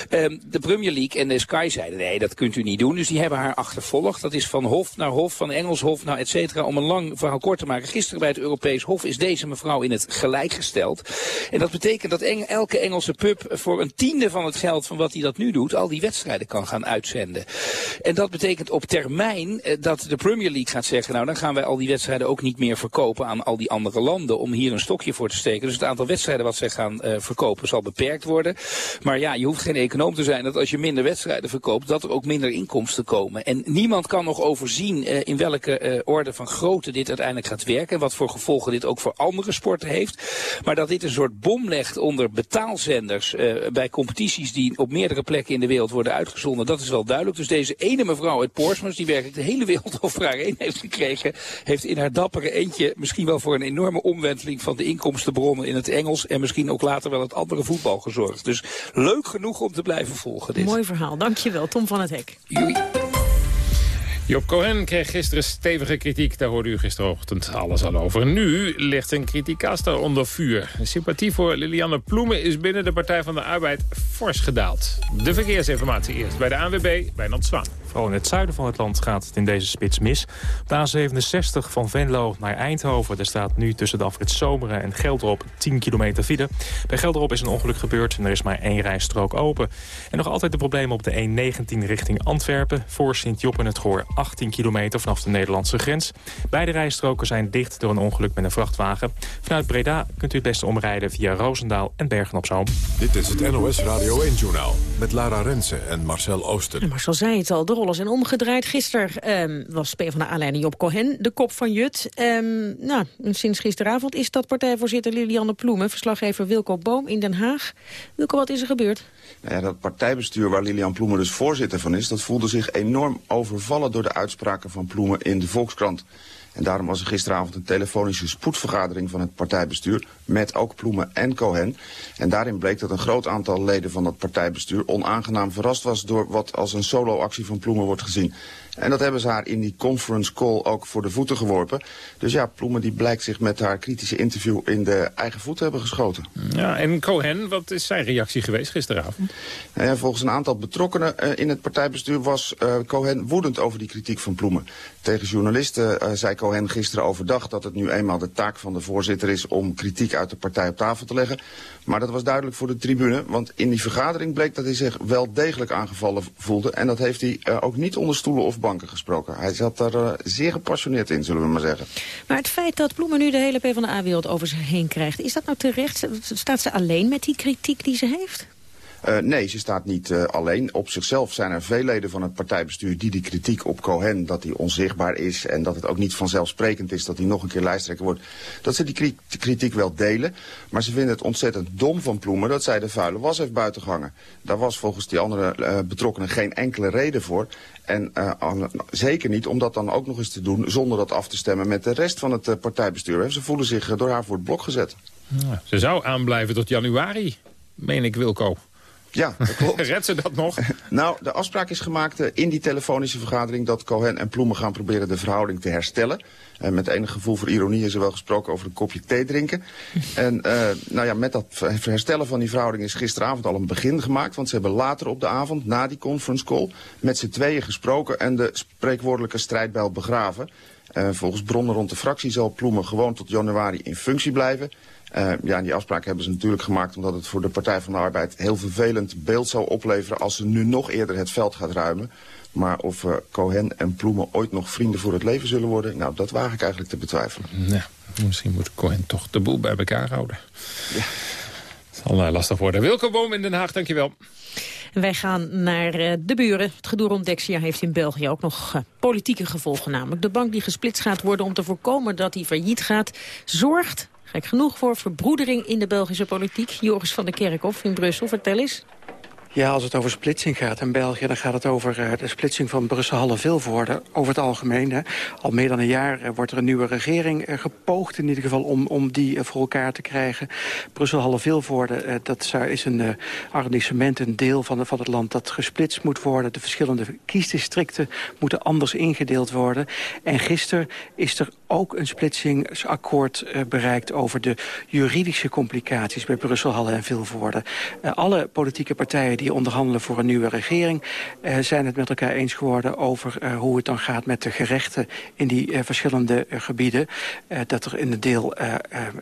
Ehm, de Premier League en de Sky zeiden, nee, dat kunt u niet doen. Dus die hebben haar achtervolgd. Dat is van hof naar hof, van Engels hof naar et cetera. Om een lang verhaal kort te maken. Gisteren bij het Europees Hof is deze mevrouw in het gelijk gesteld. En dat betekent dat elke Engelse pub voor een tiende van het geld van wat hij dat nu doet, al die wedstrijden kan gaan uitzenden. En dat betekent op termijn eh, dat de Premier League gaat zeggen, nou dan gaan wij al die wedstrijden ook niet meer verkopen aan al die andere landen om hier een stokje voor te steken. Dus het aantal wedstrijden wat zij gaan eh, verkopen zal beperkt worden. Maar ja, je hoeft geen econoom te zijn dat als je minder wedstrijden verkoopt, dat er ook minder inkomsten komen. En niemand kan nog overzien eh, in welke eh, orde van grootte dit uiteindelijk gaat werken en wat voor gevolgen dit ook voor andere sporten heeft. Maar dat dit een soort bom legt onder betaalzenders eh, bij competities die op meerdere plekken in de wereld worden uitgezonden, dat is wel duidelijk. Dus deze ene mevrouw uit Portsmouth, die werkelijk de hele wereld over haar heen heeft gekregen, heeft in haar dappere eentje misschien wel voor een enorme omwenteling van de inkomstenbronnen in het Engels en misschien ook later wel het andere voetbal gezorgd. Dus leuk genoeg om te blijven volgen dit. Mooi verhaal, dankjewel, Tom van het Hek. Job Cohen kreeg gisteren stevige kritiek. Daar hoorde u gisterochtend alles al over. Nu ligt een kritiekaster onder vuur. De sympathie voor Lilianne Ploemen is binnen de Partij van de Arbeid fors gedaald. De verkeersinformatie eerst bij de ANWB, bij Zwaan. Vooral in het zuiden van het land gaat het in deze spits mis. Op de A67 van Venlo naar Eindhoven. Er staat nu tussen de afrit Zomeren en Gelderop 10 kilometer file. Bij Gelderop is een ongeluk gebeurd en er is maar één rijstrook open. En nog altijd de problemen op de E19 richting Antwerpen. Voor Sint-Job en het Goor 18 kilometer vanaf de Nederlandse grens. Beide rijstroken zijn dicht door een ongeluk met een vrachtwagen. Vanuit Breda kunt u het beste omrijden via Roosendaal en Bergen-op-Zoom. Dit is het NOS Radio 1-journaal met Lara Rensen en Marcel Ooster. En Marcel zei het al, de rollen zijn omgedraaid. Gisteren ehm, was PvdA-leider Job Cohen de kop van Jut. Ehm, nou, sinds gisteravond is dat partijvoorzitter Lilianne Ploemen... verslaggever Wilco Boom in Den Haag. Wilco, wat is er gebeurd? Nou ja, dat partijbestuur waar Lilian Ploemen dus voorzitter van is... dat voelde zich enorm overvallen door de uitspraken van Ploemen in de Volkskrant. En daarom was er gisteravond een telefonische spoedvergadering van het partijbestuur... met ook Ploemen en Cohen. En daarin bleek dat een groot aantal leden van dat partijbestuur... onaangenaam verrast was door wat als een soloactie van Ploemen wordt gezien. En dat hebben ze haar in die conference call ook voor de voeten geworpen. Dus ja, Ploemen die blijkt zich met haar kritische interview in de eigen voeten hebben geschoten. Ja, en Cohen, wat is zijn reactie geweest gisteravond? Nou ja, volgens een aantal betrokkenen uh, in het partijbestuur was uh, Cohen woedend over die kritiek van Ploemen. Tegen journalisten uh, zei Cohen gisteren overdag dat het nu eenmaal de taak van de voorzitter is om kritiek uit de partij op tafel te leggen. Maar dat was duidelijk voor de tribune, want in die vergadering bleek dat hij zich wel degelijk aangevallen voelde. En dat heeft hij ook niet onder stoelen of banken gesproken. Hij zat daar zeer gepassioneerd in, zullen we maar zeggen. Maar het feit dat Ploemen nu de hele PvdA-wereld over zich heen krijgt, is dat nou terecht? Staat ze alleen met die kritiek die ze heeft? Uh, nee, ze staat niet uh, alleen. Op zichzelf zijn er veel leden van het partijbestuur die die kritiek op Cohen... dat hij onzichtbaar is en dat het ook niet vanzelfsprekend is... dat hij nog een keer lijsttrekker wordt... dat ze die kritiek wel delen. Maar ze vinden het ontzettend dom van Ploemen dat zij de vuile was heeft buitengehangen. Daar was volgens die andere uh, betrokkenen geen enkele reden voor. En zeker niet om dat dan ook nog eens te doen... zonder dat af te stemmen met de rest van het partijbestuur. Ze voelen zich door haar voor het blok gezet. Ze zou aanblijven tot januari. meen ik, Wilco. Ja, dat klopt. Red ze dat nog? nou, de afspraak is gemaakt eh, in die telefonische vergadering... dat Cohen en Ploemen gaan proberen de verhouding te herstellen. En met enig gevoel voor ironie is er wel gesproken over een kopje thee drinken. en uh, nou ja, met dat herstellen van die verhouding is gisteravond al een begin gemaakt. Want ze hebben later op de avond, na die conference call... met z'n tweeën gesproken en de spreekwoordelijke strijdbijl begraven. Uh, volgens bronnen rond de fractie zal Ploemen gewoon tot januari in functie blijven... Uh, ja, die afspraak hebben ze natuurlijk gemaakt omdat het voor de Partij van de Arbeid heel vervelend beeld zou opleveren als ze nu nog eerder het veld gaat ruimen. Maar of uh, Cohen en Ploemen ooit nog vrienden voor het leven zullen worden, nou dat waag ik eigenlijk te betwijfelen. Ja, misschien moet Cohen toch de boel bij elkaar houden. Ja. Het zal uh, lastig worden. Wilke Boom in Den Haag, dankjewel. Wij gaan naar de buren. Het gedoe rond Dexia heeft in België ook nog politieke gevolgen. Namelijk de bank die gesplitst gaat worden om te voorkomen dat hij failliet gaat... zorgt Gek genoeg voor verbroedering in de Belgische politiek. Joris van der Kerkhof in Brussel, vertel eens. Ja, als het over splitsing gaat in België... dan gaat het over uh, de splitsing van Brussel-Halle-Vilvoorde over het algemeen. Hè. Al meer dan een jaar uh, wordt er een nieuwe regering uh, gepoogd... in ieder geval om, om die voor elkaar te krijgen. Brussel-Halle-Vilvoorde, dat is een arrondissement... een deel van, van het land dat gesplitst moet worden. De verschillende kiesdistricten moeten anders ingedeeld worden. En gisteren is er ook een splitsingsakkoord bereikt... over de juridische complicaties bij Brussel-Halle en Vilvoorde. alle politieke partijen die onderhandelen voor een nieuwe regering... Uh, zijn het met elkaar eens geworden over uh, hoe het dan gaat met de gerechten... in die uh, verschillende gebieden. dat er in een deel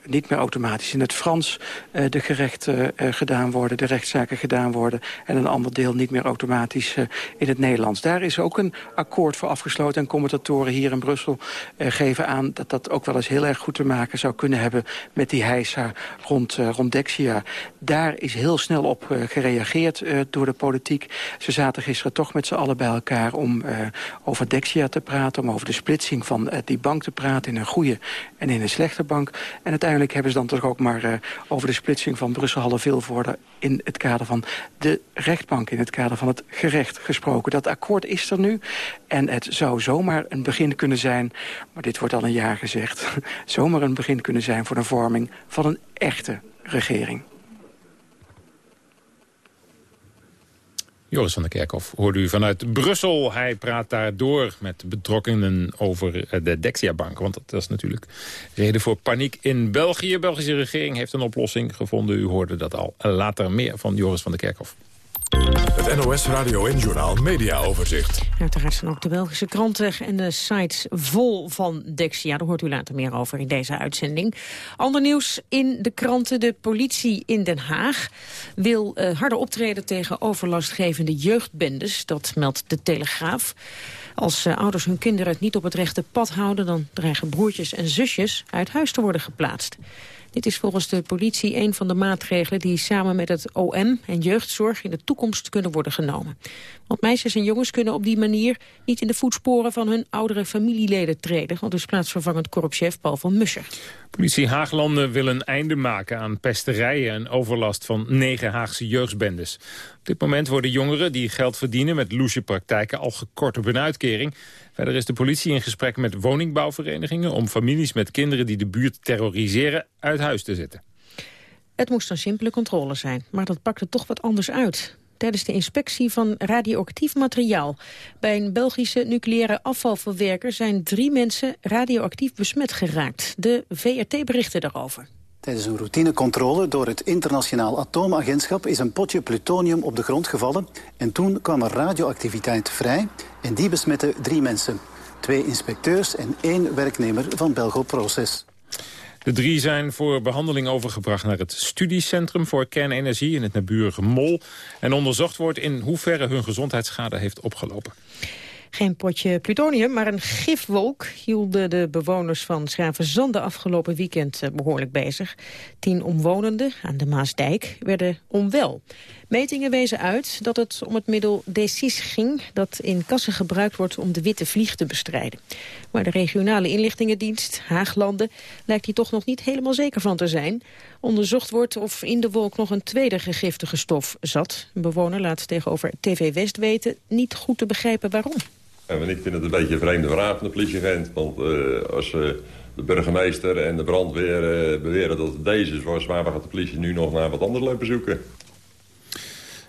niet meer automatisch in het Frans de gerechten gedaan worden... de rechtszaken gedaan worden... en een ander deel niet meer automatisch in het Nederlands. Daar is ook een akkoord voor afgesloten... en commentatoren hier in Brussel geven aan... dat dat ook wel eens heel erg goed te maken zou kunnen hebben... met die heisa rond, rond Dexia. Daar is heel snel op gereageerd uh, door de politiek. Ze zaten gisteren toch met z'n allen bij elkaar om uh, over Dexia te praten... om over de splitsing van uh, die bank te praten in een goede en in een slechte bank. En uiteindelijk hebben ze dan toch ook maar over de splitsing van Brussel-Halle-Vilvoorde... in het kader van de rechtbank, in het kader van het gerecht gesproken. Dat akkoord is er nu en het zou zomaar een begin kunnen zijn... maar dit wordt al een jaar gezegd... zomaar een begin kunnen zijn voor de vorming van een echte regering. Joris van der Kerkhof hoorde u vanuit Brussel. Hij praat daar door met betrokkenen over eh, de Dexia-bank. Want dat is natuurlijk reden voor paniek in België. De Belgische regering heeft een oplossing gevonden. U hoorde dat al later meer van Joris van der Kerkhof. Het NOS Radio en Journal Media Overzicht. Uiteraard zijn ook de Belgische kranten en de sites vol van Dexia. Daar hoort u later meer over in deze uitzending. Ander nieuws in de kranten. De politie in Den Haag wil uh, harder optreden tegen overlastgevende jeugdbendes. Dat meldt de Telegraaf. Als uh, ouders hun kinderen het niet op het rechte pad houden... dan dreigen broertjes en zusjes uit huis te worden geplaatst. Dit is volgens de politie een van de maatregelen die samen met het OM en jeugdzorg in de toekomst kunnen worden genomen. Want meisjes en jongens kunnen op die manier niet in de voetsporen van hun oudere familieleden treden, al dus plaatsvervangend korpschef Paul van Muscher. Politie Haaglanden wil een einde maken aan pesterijen en overlast van negen Haagse jeugdbendes. Op dit moment worden jongeren die geld verdienen met loesje praktijken al gekort op hun uitkering. Verder is de politie in gesprek met woningbouwverenigingen... om families met kinderen die de buurt terroriseren uit huis te zetten. Het moest een simpele controle zijn, maar dat pakte toch wat anders uit tijdens de inspectie van radioactief materiaal. Bij een Belgische nucleaire afvalverwerker zijn drie mensen radioactief besmet geraakt. De VRT berichtte daarover. Tijdens een routinecontrole door het Internationaal Atoomagentschap is een potje plutonium op de grond gevallen. En toen kwam er radioactiviteit vrij en die besmette drie mensen. Twee inspecteurs en één werknemer van Belgo Process. De drie zijn voor behandeling overgebracht naar het studiecentrum voor kernenergie in het naburige Mol. En onderzocht wordt in hoeverre hun gezondheidsschade heeft opgelopen. Geen potje plutonium, maar een gifwolk hielden de bewoners van Schravenzande afgelopen weekend eh, behoorlijk bezig. Tien omwonenden aan de Maasdijk werden onwel. Metingen wezen uit dat het om het middel Decis ging... dat in kassen gebruikt wordt om de witte vlieg te bestrijden. Maar de regionale inlichtingendienst, Haaglanden... lijkt hier toch nog niet helemaal zeker van te zijn. Onderzocht wordt of in de wolk nog een tweede gegiftige stof zat. Een bewoner laat tegenover TV West weten niet goed te begrijpen waarom. En ik vind het een beetje een vreemde vraag van de politieagent. Want uh, als uh, de burgemeester en de brandweer uh, beweren dat het deze was... waar gaat de politie nu nog naar wat anders lopen zoeken?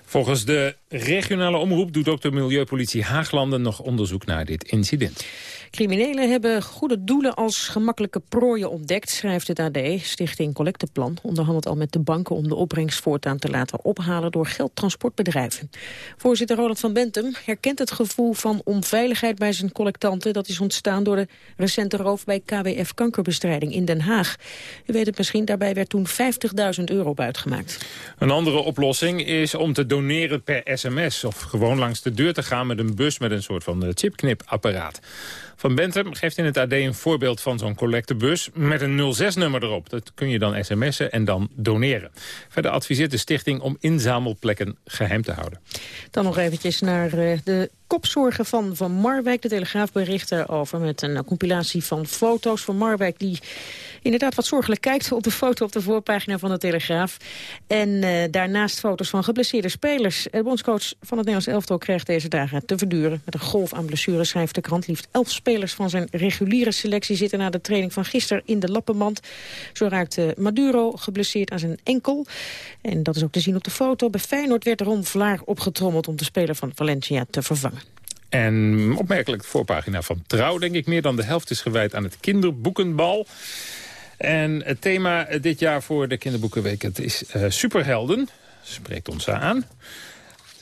Volgens de regionale omroep doet ook de milieupolitie Haaglanden nog onderzoek naar dit incident. Criminelen hebben goede doelen als gemakkelijke prooien ontdekt, schrijft het AD. Stichting Collecteplan onderhandelt al met de banken om de opbrengst voortaan te laten ophalen door geldtransportbedrijven. Voorzitter Roland van Bentum herkent het gevoel van onveiligheid bij zijn collectanten. Dat is ontstaan door de recente roof bij KWF Kankerbestrijding in Den Haag. U weet het misschien, daarbij werd toen 50.000 euro buitgemaakt. Een andere oplossing is om te doneren per sms... of gewoon langs de deur te gaan met een bus met een soort van eh, chipknipapparaat. Van Bentham geeft in het AD een voorbeeld van zo'n collectebus met een 06-nummer erop. Dat kun je dan sms'en en dan doneren. Verder adviseert de stichting om inzamelplekken geheim te houden. Dan nog eventjes naar eh, de kopzorgen van Van Marwijk. De Telegraaf bericht erover met een compilatie van foto's van Marwijk... die inderdaad wat zorgelijk kijkt op de foto op de voorpagina van de Telegraaf. En uh, daarnaast foto's van geblesseerde spelers. De bondscoach van het Nederlands elftal krijgt deze dagen te verduren. Met een golf aan blessures schrijft de krant. Liefst elf spelers van zijn reguliere selectie zitten na de training van gisteren in de lappenmand. Zo raakte Maduro geblesseerd aan zijn enkel. En dat is ook te zien op de foto. Bij Feyenoord werd Ron Vlaar opgetrommeld om de speler van Valencia te vervangen. En opmerkelijk de voorpagina van Trouw, denk ik. Meer dan de helft is gewijd aan het kinderboekenbal. En het thema dit jaar voor de Kinderboekenweek het is uh, superhelden. Spreekt ons aan.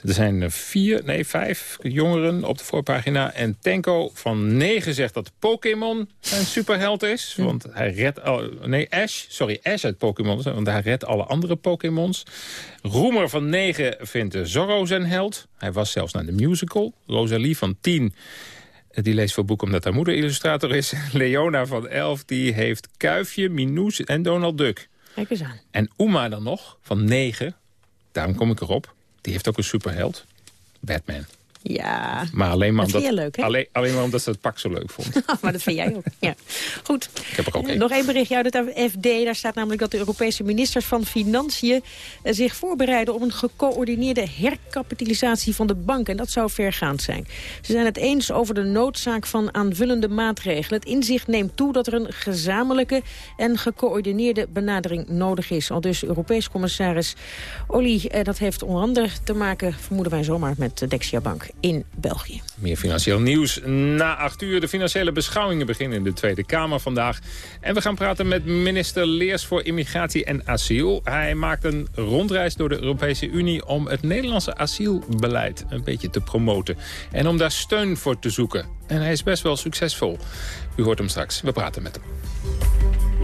Er zijn vier, nee vijf jongeren op de voorpagina. En Tenko van negen zegt dat Pokémon een superheld is. Want hij redt... Al, nee, Ash. Sorry, Ash uit Pokémon. Want hij redt alle andere Pokémons. Roemer van negen vindt Zorro zijn held. Hij was zelfs naar de musical. Rosalie van tien die leest voor boek omdat haar moeder illustrator is. Leona van 11 die heeft Kuifje, Minoes en Donald Duck. Kijk eens aan. En Uma dan nog, van 9. Daarom kom ik erop. Die heeft ook een superheld. Batman. Ja, maar alleen maar dat omdat, leuk? Alleen, alleen maar omdat ze het pak zo leuk vond. maar dat vind jij ook, ja. Goed. Ik heb er ook één. Nog één berichtje uit het FD. Daar staat namelijk dat de Europese ministers van Financiën... Eh, zich voorbereiden op een gecoördineerde herkapitalisatie van de bank. En dat zou vergaand zijn. Ze zijn het eens over de noodzaak van aanvullende maatregelen. Het inzicht neemt toe dat er een gezamenlijke en gecoördineerde benadering nodig is. Al dus Europees commissaris Oli. Eh, dat heeft onder andere te maken, vermoeden wij zomaar, met de Dexia Bank in België. Meer financieel nieuws na acht uur. De financiële beschouwingen beginnen in de Tweede Kamer vandaag. En we gaan praten met minister Leers voor Immigratie en Asiel. Hij maakt een rondreis door de Europese Unie om het Nederlandse asielbeleid een beetje te promoten. En om daar steun voor te zoeken. En hij is best wel succesvol. U hoort hem straks. We praten met hem.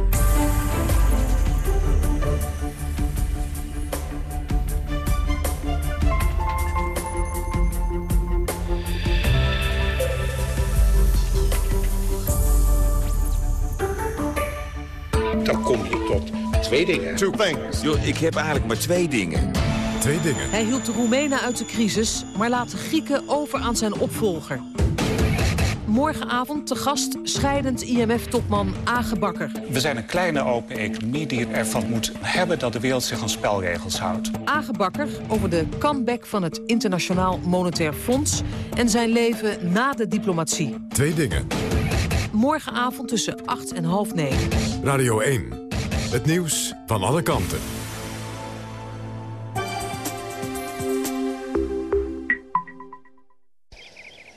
Dan kom je tot twee dingen. Two things. Yo, ik heb eigenlijk maar twee dingen. Twee dingen. Hij hielp de Roemenen uit de crisis, maar laat de Grieken over aan zijn opvolger. Morgenavond te gast scheidend IMF-topman Age Bakker. We zijn een kleine open economie die ervan moet hebben dat de wereld zich aan spelregels houdt. Age Bakker over de comeback van het Internationaal Monetair Fonds... en zijn leven na de diplomatie. Twee dingen. Morgenavond tussen 8 en half 9. Radio 1. Het nieuws van alle kanten.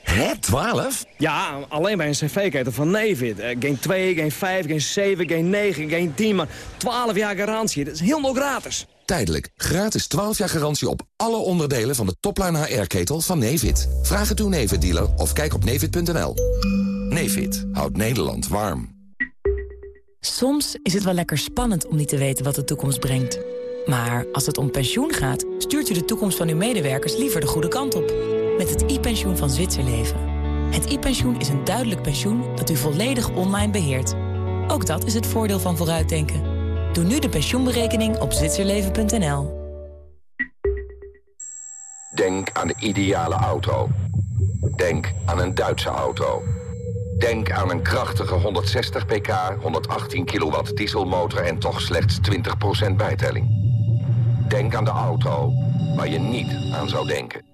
Hè, 12? Ja, alleen bij een cv-ketel van Nevid. Uh, geen 2, geen 5, geen 7, geen 9, geen 10, maar 12 jaar garantie. Dat is helemaal gratis. Tijdelijk. Gratis 12 jaar garantie op alle onderdelen van de topline HR-ketel van Nevid. Vraag het uw Nevid-dealer of kijk op nevid.nl. Nevid houdt Nederland warm. Soms is het wel lekker spannend om niet te weten wat de toekomst brengt. Maar als het om pensioen gaat, stuurt u de toekomst van uw medewerkers liever de goede kant op. Met het e-pensioen van Zwitserleven. Het e-pensioen is een duidelijk pensioen dat u volledig online beheert. Ook dat is het voordeel van vooruitdenken. Doe nu de pensioenberekening op zwitserleven.nl. Denk aan de ideale auto. Denk aan een Duitse auto. Denk aan een krachtige 160 pk, 118 kilowatt dieselmotor en toch slechts 20% bijtelling. Denk aan de auto waar je niet aan zou denken.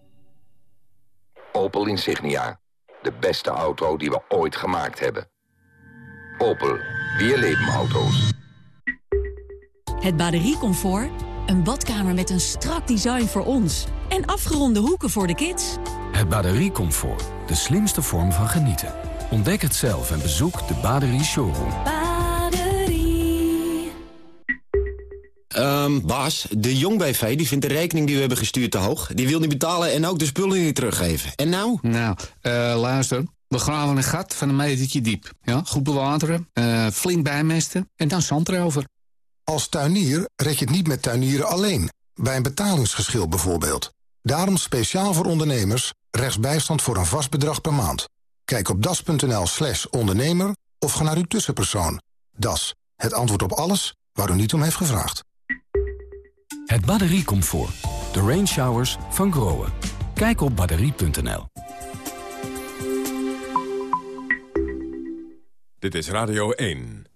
Opel Insignia. De beste auto die we ooit gemaakt hebben. Opel. Weer leven auto's. Het batteriecomfort. Een badkamer met een strak design voor ons. En afgeronde hoeken voor de kids. Het batteriecomfort, de slimste vorm van genieten. Ontdek het zelf en bezoek de Baderie Showroom. Baderie. Um, Bas, de Jong BV die vindt de rekening die we hebben gestuurd te hoog. Die wil niet betalen en ook de spullen niet teruggeven. En nou? Nou, uh, luister. We graven een gat van een metertje diep. Ja, goed bewateren, uh, flink bijmesten en dan zand erover. Als tuinier red je het niet met tuinieren alleen. Bij een betalingsgeschil bijvoorbeeld. Daarom speciaal voor ondernemers rechtsbijstand voor een vast bedrag per maand. Kijk op das.nl slash ondernemer of ga naar uw tussenpersoon. Das, het antwoord op alles waar u niet om heeft gevraagd. Het batteriecomfort. De rain showers van Groen. Kijk op batterie.nl. Dit is Radio 1.